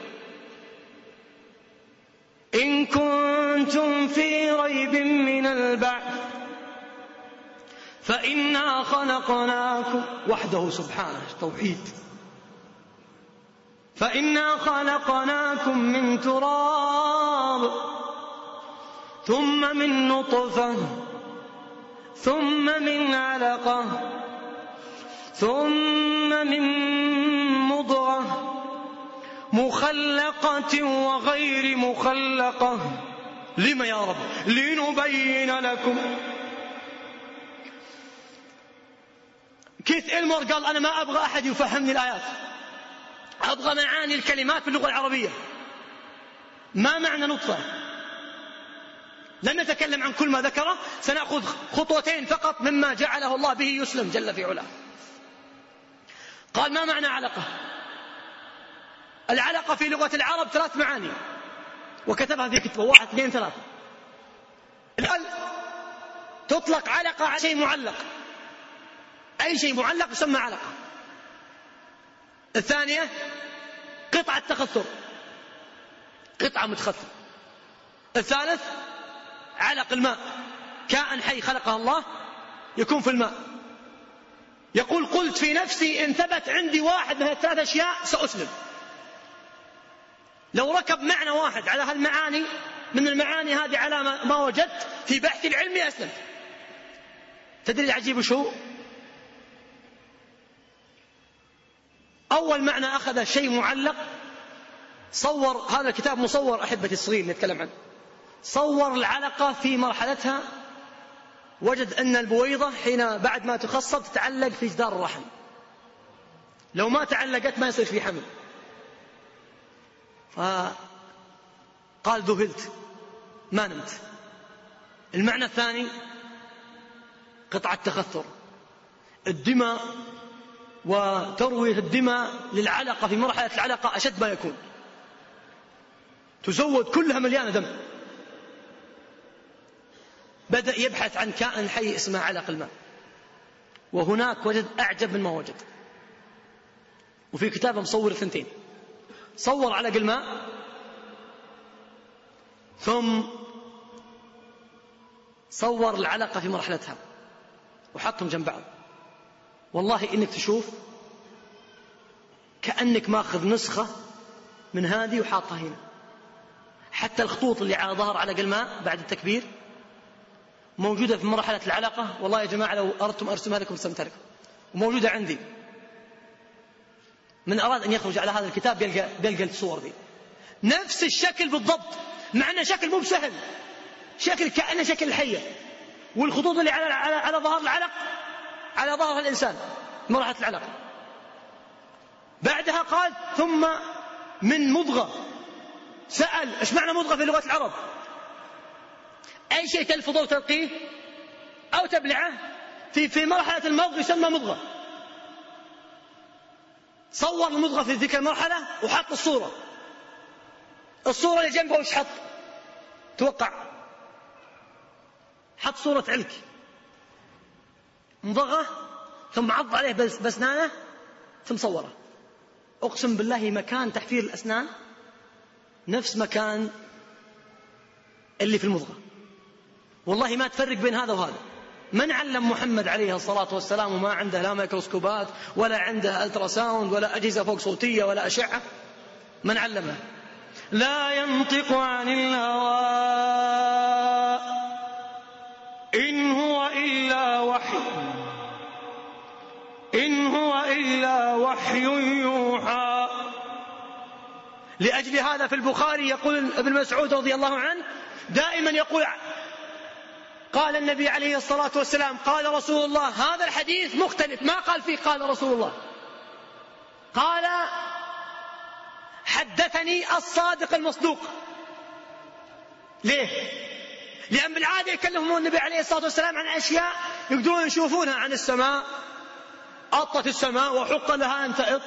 [SPEAKER 3] إن كنتم في ريب من البعث. فإنا خلقناكم. وحده سبحانه توحيد. فإنا خلقناكم من تراب ثم من نطفة ثم من علقة ثم من مضغة مخلقة وغير مخلقة. لم يا رب؟ لنبين لكم كيث إلمر قال أنا ما أبغى أحد يفهمني الآيات. أبغى معاني الكلمات باللغة العربية. ما معنى نطفة؟ لن نتكلم عن كل ما ذكره سنأخذ خطوتين فقط مما جعله الله به يسلم جل في علاه. قال ما معنى علقة؟ العلقة في لغة العرب ثلاث معاني. وكتبها في كتبه واحد اثنين ثلاث الأل تطلق علقة على شيء معلق. أي شيء معلق يسمى علقة. الثانية قطعة تخثر. قطعة متخثر. الثالث علق الماء. كائن حي خلقه الله يكون في الماء. يقول قلت في نفسي إن ثبت عندي واحد من الثلاث أشياء سأسلم. لو ركب معنى واحد على هالمعاني من المعاني هذه على ما وجدت في بحث العلمي أسلمت تدري العجيب شو؟ أول معنى أخذ شيء معلق صور هذا الكتاب مصور أحبتي الصغير نتكلم عنه. صور العلقة في مرحلتها. وجد أن البويضة حين بعد ما تخصب تتعلق في جدار الرحم. لو ما تعلقت ما يصير في حمل. فقال ذهلت. ما نمت. المعنى الثاني قطعة تخثر الدماء وتروية الدماء للعلقة في مرحلة العلقة أشد ما يكون. تزود كلها مليانة دم. بدأ يبحث عن كائن حي اسمه علق الماء. وهناك وجد أعجب مما وجد. وفي كتابه مصور الثنتين. صور على الماء ثم صور العلقة في مرحلتها. وحطهم جنب بعض. والله إنك تشوف كأنك ماخذ نسخة من هذه وحاطها هنا. حتى الخطوط اللي على ظهر على الماء بعد التكبير موجودة في مرحلة العلقة. والله يا جماعة لو أردتم أرسمها لكم رسمتها وموجودة عندي. من أراد أن يخرج على هذا الكتاب بيلقى, بيلقى الصور دي. نفس الشكل بالضبط مع أنه شكل مو بسهل. شكل كأنه شكل الحية والخطوط اللي على, على, على ظهر العلق على ظهر الإنسان مرحلة العلق. بعدها قال ثم من مضغة. سأل إيش معنى مضغة في لغة العرب؟ أي شيء تلفظه وتلقيه أو تبلعه في في مرحلة المضغ يسمى مضغة. صور المضغة في ذيك المرحلة وحط الصورة. الصورة اللي جنبه وش حط؟ توقع. حط صورة علك. مضغة ثم عض عليه بأسنانه ثم صوره. أقسم بالله مكان تحفير الأسنان نفس مكان اللي في المضغة. والله ما تفرق بين هذا وهذا. من علم محمد عليه الصلاة والسلام وما عنده لا ميكروسكوبات ولا عنده ultrasound ولا أجهزة فوق صوتية ولا أشعة؟ من علمه. لا ينطق عن الهوى. وحي يوحى. لأجل هذا في البخاري يقول ابن مسعود رضي الله عنه دائما يقول قال النبي عليه الصلاة والسلام قال رسول الله هذا الحديث مختلف ما قال فيه قال رسول الله. قال حدثني الصادق المصدوق. ليه؟ لأن بالعادة يكلمهم النبي عليه الصلاة والسلام عن أشياء يقدرون يشوفونها عن السماء. أطت السماء وحق لها أن تأط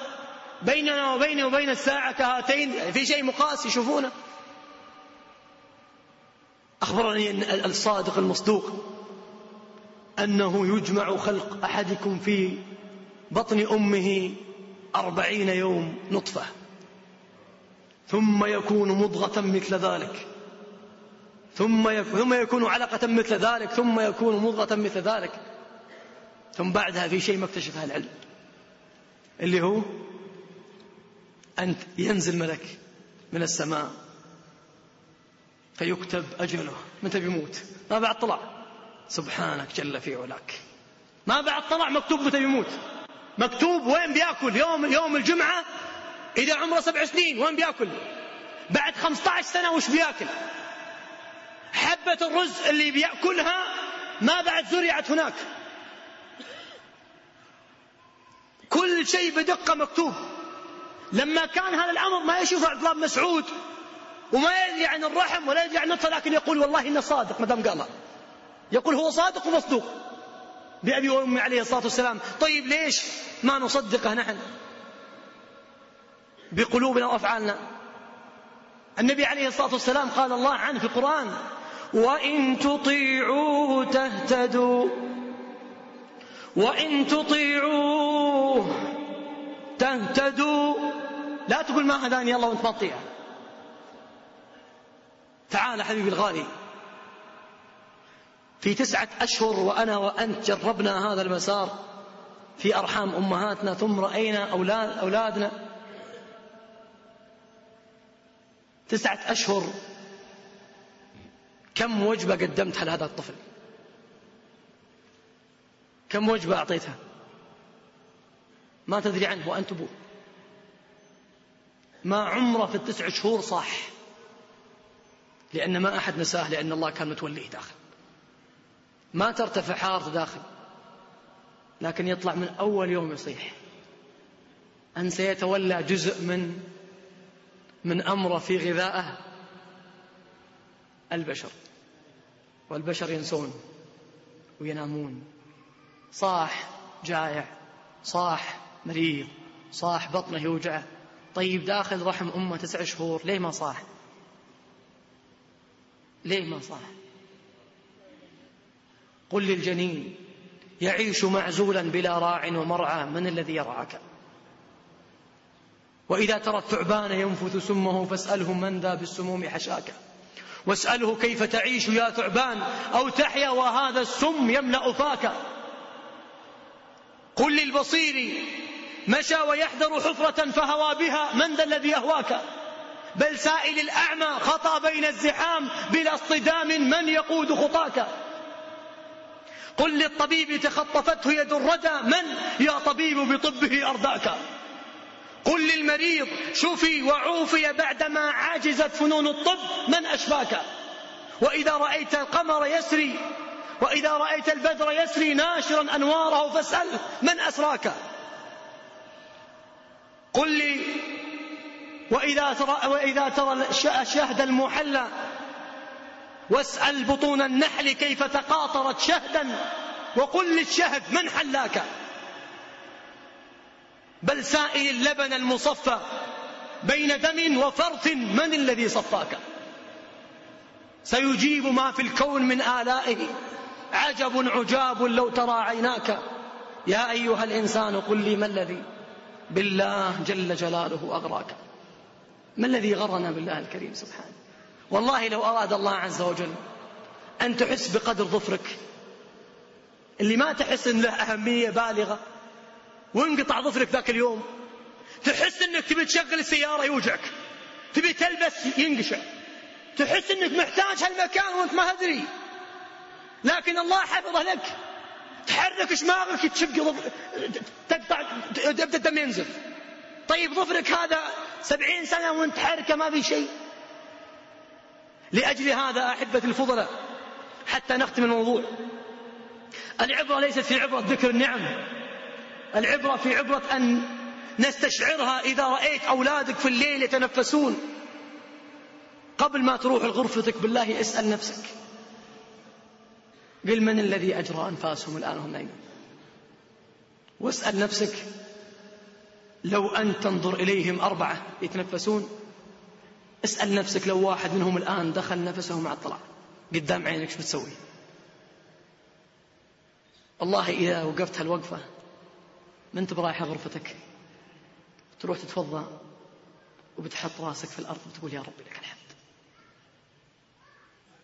[SPEAKER 3] بيننا وبينه وبين الساعة كهاتين. في شيء مقاس يشوفونه. أخبرني أن الصادق المصدوق أنه يجمع خلق أحدكم في بطن أمه أربعين يوم نطفة ثم يكون مضغة مثل ذلك ثم يكون علقة مثل ذلك ثم يكون مضغة مثل ذلك. ثم بعدها في شيء ما اكتشفه العلم. اللي هو أن ينزل ملك من السماء فيكتب أجله متى بيموت. ما بعد طلع. سبحانك جل في علاك. ما بعد طلع مكتوب متى بيموت. مكتوب وين بيأكل. يوم يوم الجمعة إذا عمره سبع سنين وين بيأكل؟ بعد خمسة عشر سنة وش بيأكل؟ حبة الرز اللي بيأكلها ما بعد زرعت هناك. كل شيء بدقة مكتوب. لما كان هذا الأمر ما يشوف عبد الله بن مسعود وما يدري عن الرحم ولا يدري عن النطفة لكن يقول والله إنه صادق ما دام قالها يقول هو صادق ومصدوق. بأبي وأمي عليه الصلاة والسلام. طيب ليش ما نصدقه نحن؟ بقلوبنا وأفعالنا. النبي عليه الصلاة والسلام قال الله عنه في القرآن وإن تطيعوه تهتدوا. وإن تطيعوه تهتدوا. لا تقول ما هداني الله وانت ما تطيع تعال حبيبي الغالي. في تسعة أشهر وأنا وأنت جربنا هذا المسار في أرحام أمهاتنا ثم رأينا أولاد أولادنا. تسعة أشهر. كم وجبة قدمتها لهذا الطفل؟ كم وجبة أعطيتها؟ ما تدري عنه وأنت أبوه. ما عمره في التسع شهور صاح. لأن ما أحد نساه لأن الله كان متوليه داخل. ما ترتفع حارته داخل. لكن يطلع من أول يوم يصيح. أن سيتولى جزء من من أمره في غذائه البشر. والبشر ينسون وينامون. صاح جائع. صاح مريض صاح بطنه يوجعه. طيب داخل رحم أمه تسع شهور ليه ما صاح؟ ليه ما صاح؟ قل للجنين يعيش معزولا بلا راع ومرعى من الذي يرعاك؟ وإذا ترى الثعبان ينفث سمه فاسأله من ذا بالسموم حشاك. واسأله كيف تعيش يا ثعبان أو تحيا وهذا السم يملأ فاك. قل للبصير مشى ويحذر حفرة فهوى بها. من ذا الذي أهواك؟ بل سائل الأعمى خطى بين الزحام بلا اصطدام من يقود خطاك. قل للطبيب تخطفته يد الردى. من يا طبيب بطبه أرداك؟ قل للمريض شفي وعوفي بعدما عاجزت فنون الطب. من أشفاك؟ وإذا رأيت القمر يسري وإذا رأيت البدر يسري ناشرا أنواره فاسأل من أسراك؟ قل لي وإذا ترى, وإذا ترى الشهد المحلى واسأل بطون النحل كيف تقاطرت شهدا وقل للشهد من حلاك؟ بل سائل اللبن المصفى بين دم وفرث من الذي صفاك؟ سيجيب ما في الكون من آلائه. عجب عجاب لو ترى عيناك. يا أيها الإنسان قل لي ما الذي بالله جل جلاله أغراك. ما الذي غرنا بالله الكريم سبحانه؟ والله لو أراد الله عز وجل أن تحس بقدر ظفرك اللي ما تحس إن له أهمية بالغة وانقطع ظفرك ذاك اليوم تحس إنك تبي تشغل السيارة يوجعك تبي تلبس ينقشع تحس إنك محتاج هالمكان وأنت ما تدري لكن الله حفظه لك. تحرك شماغك تشق تقطع يبدا الدم ينزف. طيب ظفرك هذا سبعين سنة وانت تحركه ما في شيء. لأجل هذا أحبة الفضلاء حتى نختم الموضوع. العبرة ليست في عبرة ذكر النعم. العبرة في عبرة أن نستشعرها إذا رأيت أولادك في الليل يتنفسون. قبل ما تروح لغرفتك بالله اسأل نفسك. قل من الذي أجرى أنفاسهم الآن هم نايمون واسأل نفسك لو أن تنظر إليهم أربعة يتنفسون اسأل نفسك لو واحد منهم الآن دخل نفسه مع الطلع قدام عينك شو بتسوي؟ والله إذا وقفت هالوقفة ما أنت برايح غرفتك تروح تتوضا وبتحط راسك في الأرض وتقول يا ربي لك الحمد.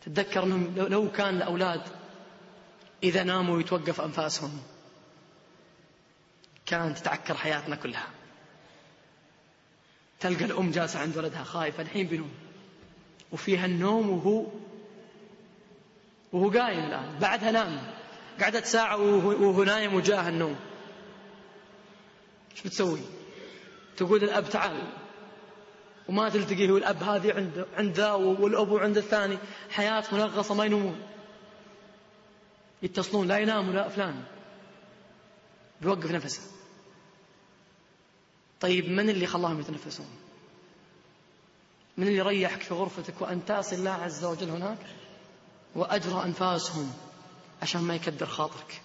[SPEAKER 3] تتذكر أنهم لو كان الأولاد إذا ناموا يتوقف أنفاسهم. كانت تتعكر حياتنا كلها. تلقى الأم جالسة عند ولدها خايفة الحين بينوم وفيها النوم وهو وهو قايم الآن. بعدها نام. قعدت ساعة وهو نايم وجاه النوم. إيش بتسوي تقول الأب تعال. وما تلتقيه والأب هذه عند عند ذا والأب عند الثاني. حياة منغصة ما ينومون. يتصلون لا يناموا لا فلان. بيوقف نفسه. طيب من اللي خلاهم يتنفسون؟ من اللي ريحك في غرفتك وأنتاس الله عز وجل هناك؟ وأجرى أنفاسهم عشان ما يكدر خاطرك.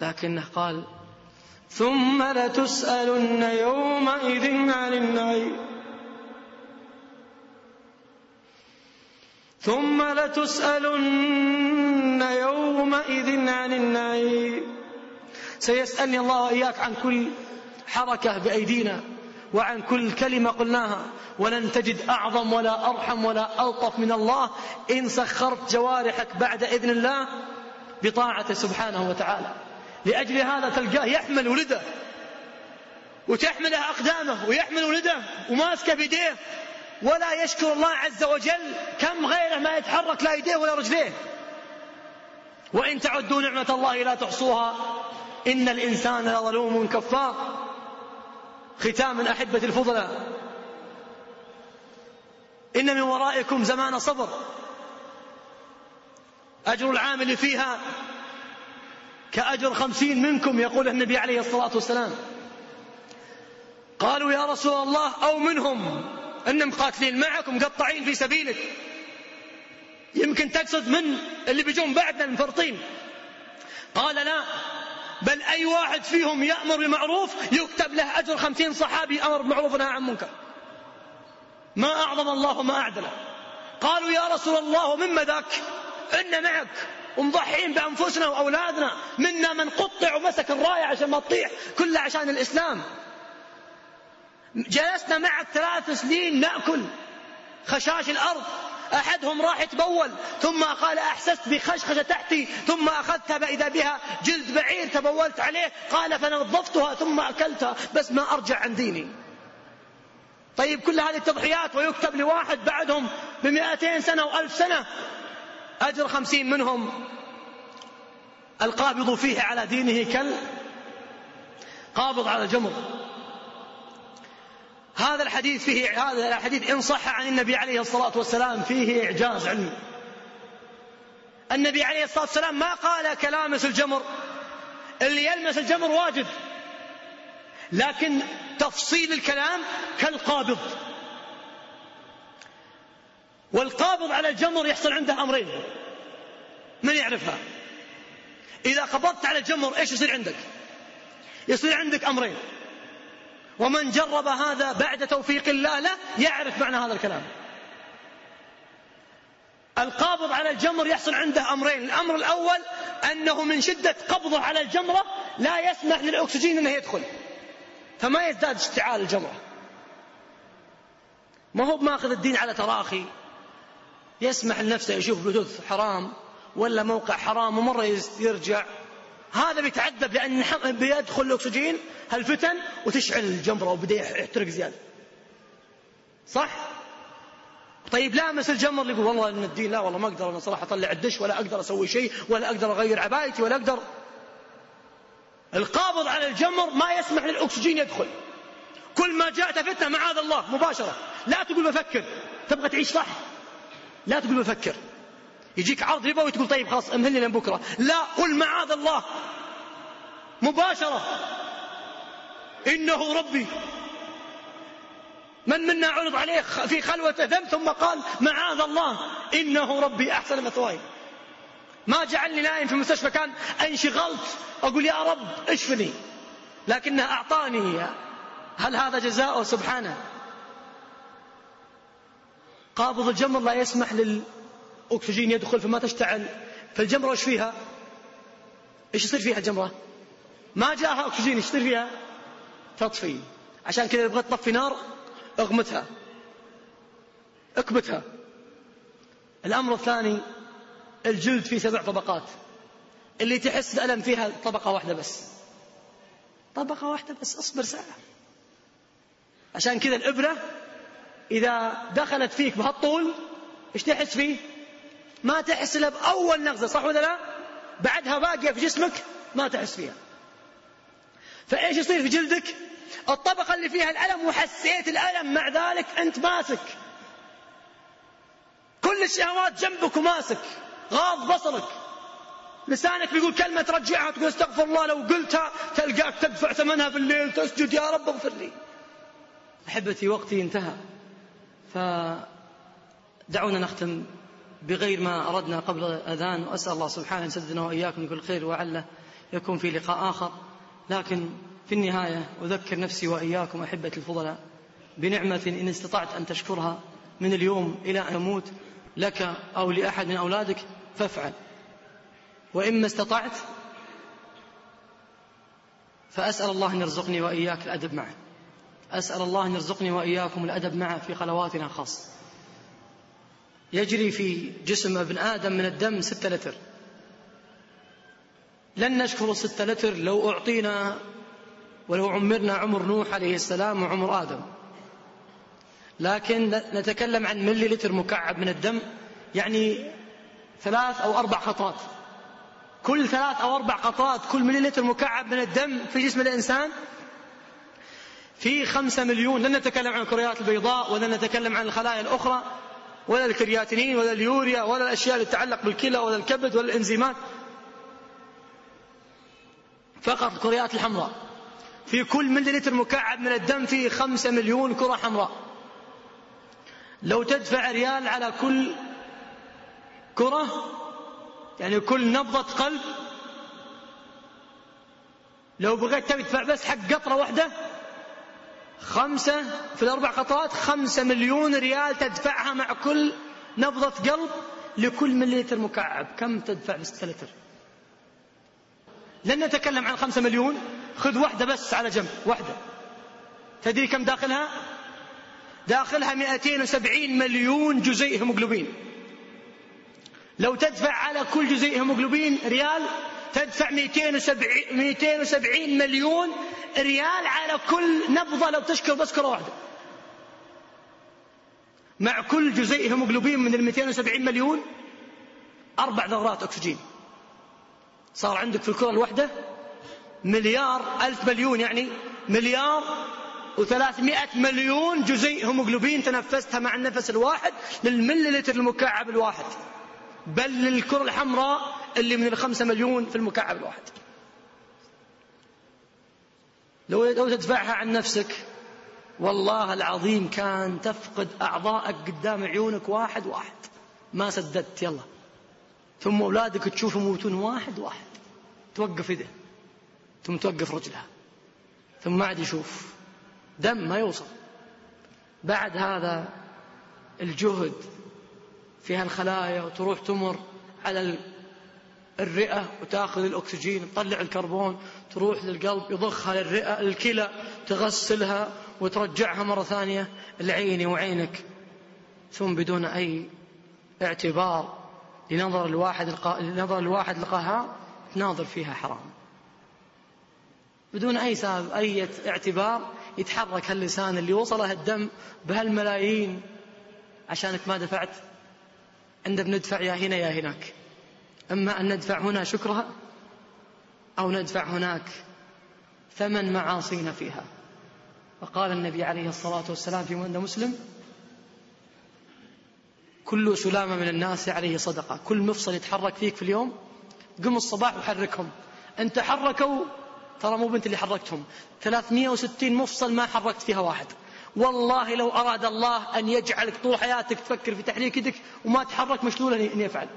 [SPEAKER 3] لكنه قال ثم لتسألن يومئذ عن النعيم. ثم لتسألن يومئذ عن النعيم. سيسألني الله وإياك عن كل حركة بأيدينا وعن كل كلمة قلناها. ولن تجد أعظم ولا أرحم ولا ألطف من الله إن سخرت جوارحك بعد إذن الله بطاعته سبحانه وتعالى. لأجل هذا تلقاه يحمل ولده وتحمله أقدامه ويحمل ولده وماسكه بيديه. ولا يشكر الله عز وجل كم غيره ما يتحرك لا يديه ولا رجليه. وإن تعدوا نعمة الله لا تحصوها إن الإنسان لظلوم كفار. ختاما أحبة الفضلاء. إن من ورائكم زمان صبر. أجر العامل فيها كأجر خمسين منكم يقول النبي عليه الصلاة والسلام. قالوا يا رسول الله أو منهم أن مقاتلين معك ومقطعين في سبيلك. يمكن تقصد من اللي بيجون بعدنا المفرطين. قال لا بل أي واحد فيهم يأمر بمعروف يكتب له أجر خمسين صحابي أمر بمعروف ونهى عن منكر. ما أعظم الله ما أعدله. قالوا يا رسول الله مما ذاك إن معك. ومضحين بأنفسنا وأولادنا. منا من قطع ومسك الراية عشان ما تطيح كلها عشان الإسلام. جلسنا معك ثلاث سنين نأكل خشاش الأرض. أحدهم راح يتبول ثم قال أحسست بخشخشة تحتي ثم أخذتها فإذا بها جلد بعير تبولت عليه قال فنظفتها ثم أكلتها بس ما أرجع عن ديني. طيب كل هذه التضحيات ويكتب لواحد بعدهم بمئتين سنة وألف سنة أجر خمسين منهم القابض فيه على دينه كل قابض على الجمر هذا الحديث فيه هذا الحديث إن صح عن النبي عليه الصلاة والسلام فيه إعجاز علمي. النبي عليه الصلاة والسلام ما قال كلامس الجمر. اللي يلمس الجمر واجب. لكن تفصيل الكلام كالقابض. والقابض على الجمر يحصل عنده أمرين. من يعرفها؟ إذا قبضت على الجمر إيش يصير عندك؟ يصير عندك أمرين. ومن جرب هذا بعد توفيق الله له يعرف معنى هذا الكلام. القابض على الجمر يحصل عنده أمرين. الأمر الأول أنه من شدة قبضه على الجمرة لا يسمح للأكسجين أنه يدخل. فما يزداد اشتعال الجمرة. ما هو بماخذ الدين على تراخي. يسمح لنفسه يشوف بثوث حرام ولا موقع حرام ومرة يرجع هذا بيتعذب لأن بيدخل الأكسجين هالفتن وتشعل الجمرة وبدأ يحترق زيادة. صح؟ طيب لامس الجمر اللي يقول والله إن الدين لا والله ما أقدر أنا صراحة أطلع الدش ولا أقدر أسوي شيء ولا أقدر أغير عبايتي ولا أقدر. القابض على الجمر ما يسمح للأكسجين يدخل. كل ما جاءت فتنة معاذ الله مباشرة. لا تقول بفكر. تبغى تعيش صح؟ لا تقول بفكر. يجيك عرض ربوي تقول طيب خلاص أمهلني لين بكرة. لا قل معاذ الله. مباشرة. إنه ربي. من منا عرض عليه في خلوة ذنب ثم قال معاذ الله. إنه ربي أحسن مثواي ما جعلني نائم في المستشفى. كان انشغلت. أقول يا رب اشفني. لكنه أعطاني. هل هذا جزاؤه؟ سبحانه. قابض الجمر لا يسمح للأكسجين يدخل فما تشتعل. فالجمرة إيش فيها؟ إيش يصير فيها الجمرة؟ ما جاءها أكسجين إيش يصير فيها؟ تطفي. عشان كذا تبغى تطفي نار اغمتها. اكبتها. الأمر الثاني الجلد فيه سبع طبقات. اللي تحس بألم فيها طبقة واحدة بس. طبقة واحدة بس اصبر ساعة. عشان كذا الإبرة إذا دخلت فيك بهالطول إيش تحس فيه؟ ما تحس إلا بأول نغزة صح ولا لا؟ بعدها باقية في جسمك ما تحس فيها. فإيش يصير في جلدك؟ الطبقة اللي فيها الألم وحسيت الألم مع ذلك أنت ماسك. كل الشهوات جنبك وماسك. غاض بصرك. لسانك بيقول كلمة ترجعها تقول استغفر الله لو قلتها تلقاك تدفع ثمنها في الليل تسجد يا رب اغفر لي. أحبتي وقتي انتهى. فدعونا نختم. بغير ما أردنا قبل الأذان وأسأل الله سبحانه أن يسددنا وإياكم بكل خير وعلة يكون في لقاء آخر. لكن في النهاية أذكر نفسي وإياكم أحبة الفضلاء بنعمة إن استطعت أن تشكرها من اليوم إلى أن أموت لك أو لأحد من أولادك فافعل. وإما استطعت فأسأل الله أن يرزقني وإياك الأدب معه. أسأل الله أن يرزقني وإياكم الأدب معه في خلواتنا خاصة يجري في جسم ابن آدم من الدم ستة لتر. لن نشكر ستة لتر لو أعطينا ولو عمرنا عمر نوح عليه السلام وعمر آدم. لكن نتكلم عن ملي لتر مكعب من الدم يعني ثلاث أو أربع خطرات كل ثلاث أو أربع قطرات كل ملي لتر مكعب من الدم في جسم الإنسان في خمسة مليون. لن نتكلم عن الكريات البيضاء ولا نتكلم عن الخلايا الأخرى. ولا الكرياتينين ولا اليوريا ولا الأشياء اللي تتعلق بالكلى ولا الكبد ولا الإنزيمات. فقط الكريات الحمراء. في كل مليلتر مكعب من الدم فيه خمسة مليون كرة حمراء. لو تدفع ريال على كل كرة يعني كل نبضة قلب لو بغيت تدفع بس حق قطرة واحدة خمسة في الأربع قطرات خمسة مليون ريال تدفعها مع كل نبضة قلب لكل مليلتر مكعب. كم تدفع بستة لتر لن نتكلم عن خمسة مليون. خذ واحدة بس على جنب واحدة. تدري كم داخلها؟ داخلها 270 مليون جزيء هيموغلوبين لو تدفع على كل جزيء هيموغلوبين ريال تدفع 270 270 مليون ريال على كل نبضة لو تشكر بس كرة واحدة مع كل جزيء هيموغلوبين من ال 270 مليون أربع ذرات أكسجين. صار عندك في الكرة الواحدة مليار ألف مليون يعني مليار وثلاثمائة مليون جزيء هيموغلوبين تنفستها مع النفس الواحد للمليلتر المكعب الواحد. بل للكرة الحمراء اللي من الخمسة مليون في المكعب الواحد. لو لو تدفعها عن نفسك والله العظيم كان تفقد أعضائك قدام عيونك واحد واحد. ما سددت يلا. ثم أولادك تشوفهم يموتون واحد واحد. توقف يده ثم توقف رجلها. ثم ما عاد يشوف. دم ما يوصل. بعد هذا الجهد في هالخلايا وتروح تمر على الرئة وتأخذ الأكسجين تطلع الكربون تروح للقلب يضخها للرئة الكلى تغسلها وترجعها مرة ثانية لعيني وعينك ثم بدون أي اعتبار لنظر الواحد القا... لنظر الواحد القهار تناظر فيها حرام. بدون أي سبب أي اعتبار يتحرك هاللسان اللي وصله الدم بهالملايين عشانك ما دفعت عندما بندفع يا هنا يا هناك. أما أن ندفع هنا شكرها أو ندفع هناك ثمن معاصينا فيها. وقال النبي عليه الصلاة والسلام في عند مسلم كل سلامة من الناس عليه صدقة. كل مفصل يتحرك فيك في اليوم قم الصباح وحركهم. أنت حركوا ترى مو بنت اللي حركتهم. 360 مفصل ما حركت فيها واحد. والله لو أراد الله أن يجعلك طول حياتك تفكر في تحريك يدك وما تحرك مشلولا أن يفعل.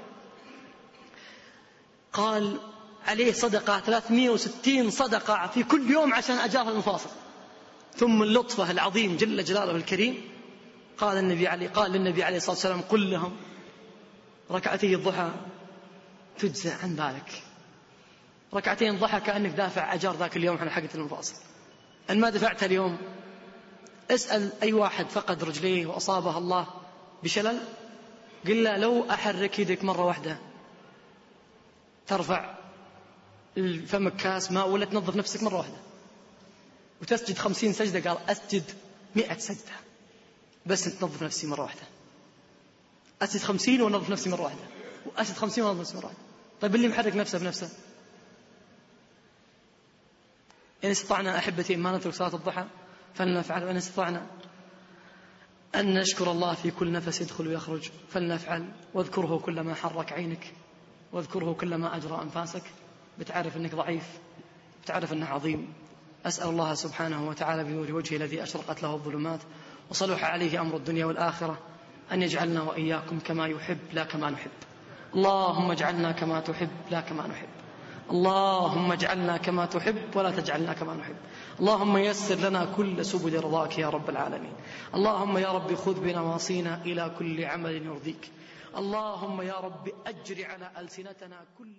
[SPEAKER 3] قال عليه صدقة 360 صدقة في كل يوم عشان أجار المفاصل. ثم اللطفة العظيم جل جلاله الكريم قال النبي عليه قال للنبي عليه الصلاة والسلام قل لهم ركعتي الضحى تجزى عن ذلك. ركعتين ضحى كأنك دافع أجار ذاك اليوم على حقة المفاصل. أن ما دفعتها اليوم. اسأل أي واحد فقد رجليه وأصابه الله بشلل؟ قل له لو أحرك يدك مرة واحدة ترفع فمك كاس ماء ولا تنظف نفسك مرة واحدة. وتسجد خمسين سجدة قال أسجد مئة سجدة. بس تنظف نفسي مرة واحدة. أسجد خمسين وأنظف نفسي مرة واحدة. وأسجد خمسين وأنظف نفسي مرة واحدة. طيب اللي محرك نفسه بنفسه؟ إن استطعنا أحبتي ما نترك صلاة الضحى. فلنفعل وإن استطعنا أن نشكر الله في كل نفس يدخل ويخرج. فلنفعل واذكره كلما حرك عينك. واذكره كلما أجرى أنفاسك. بتعرف أنك ضعيف. بتعرف أنه عظيم. أسأل الله سبحانه وتعالى بنور وجهه الذي أشرقت له الظلمات. وصلح عليه أمر الدنيا والآخرة. أن يجعلنا وإياكم كما يحب لا كما نحب. اللهم اجعلنا كما تحب لا كما نحب. اللهم اجعلنا كما تحب ولا تجعلنا كما نحب. اللهم يسر لنا كل سبل رضاك يا رب العالمين. اللهم يا رب خذ بنواصينا إلى كل عمل يرضيك. اللهم يا رب أجر على ألسنتنا كل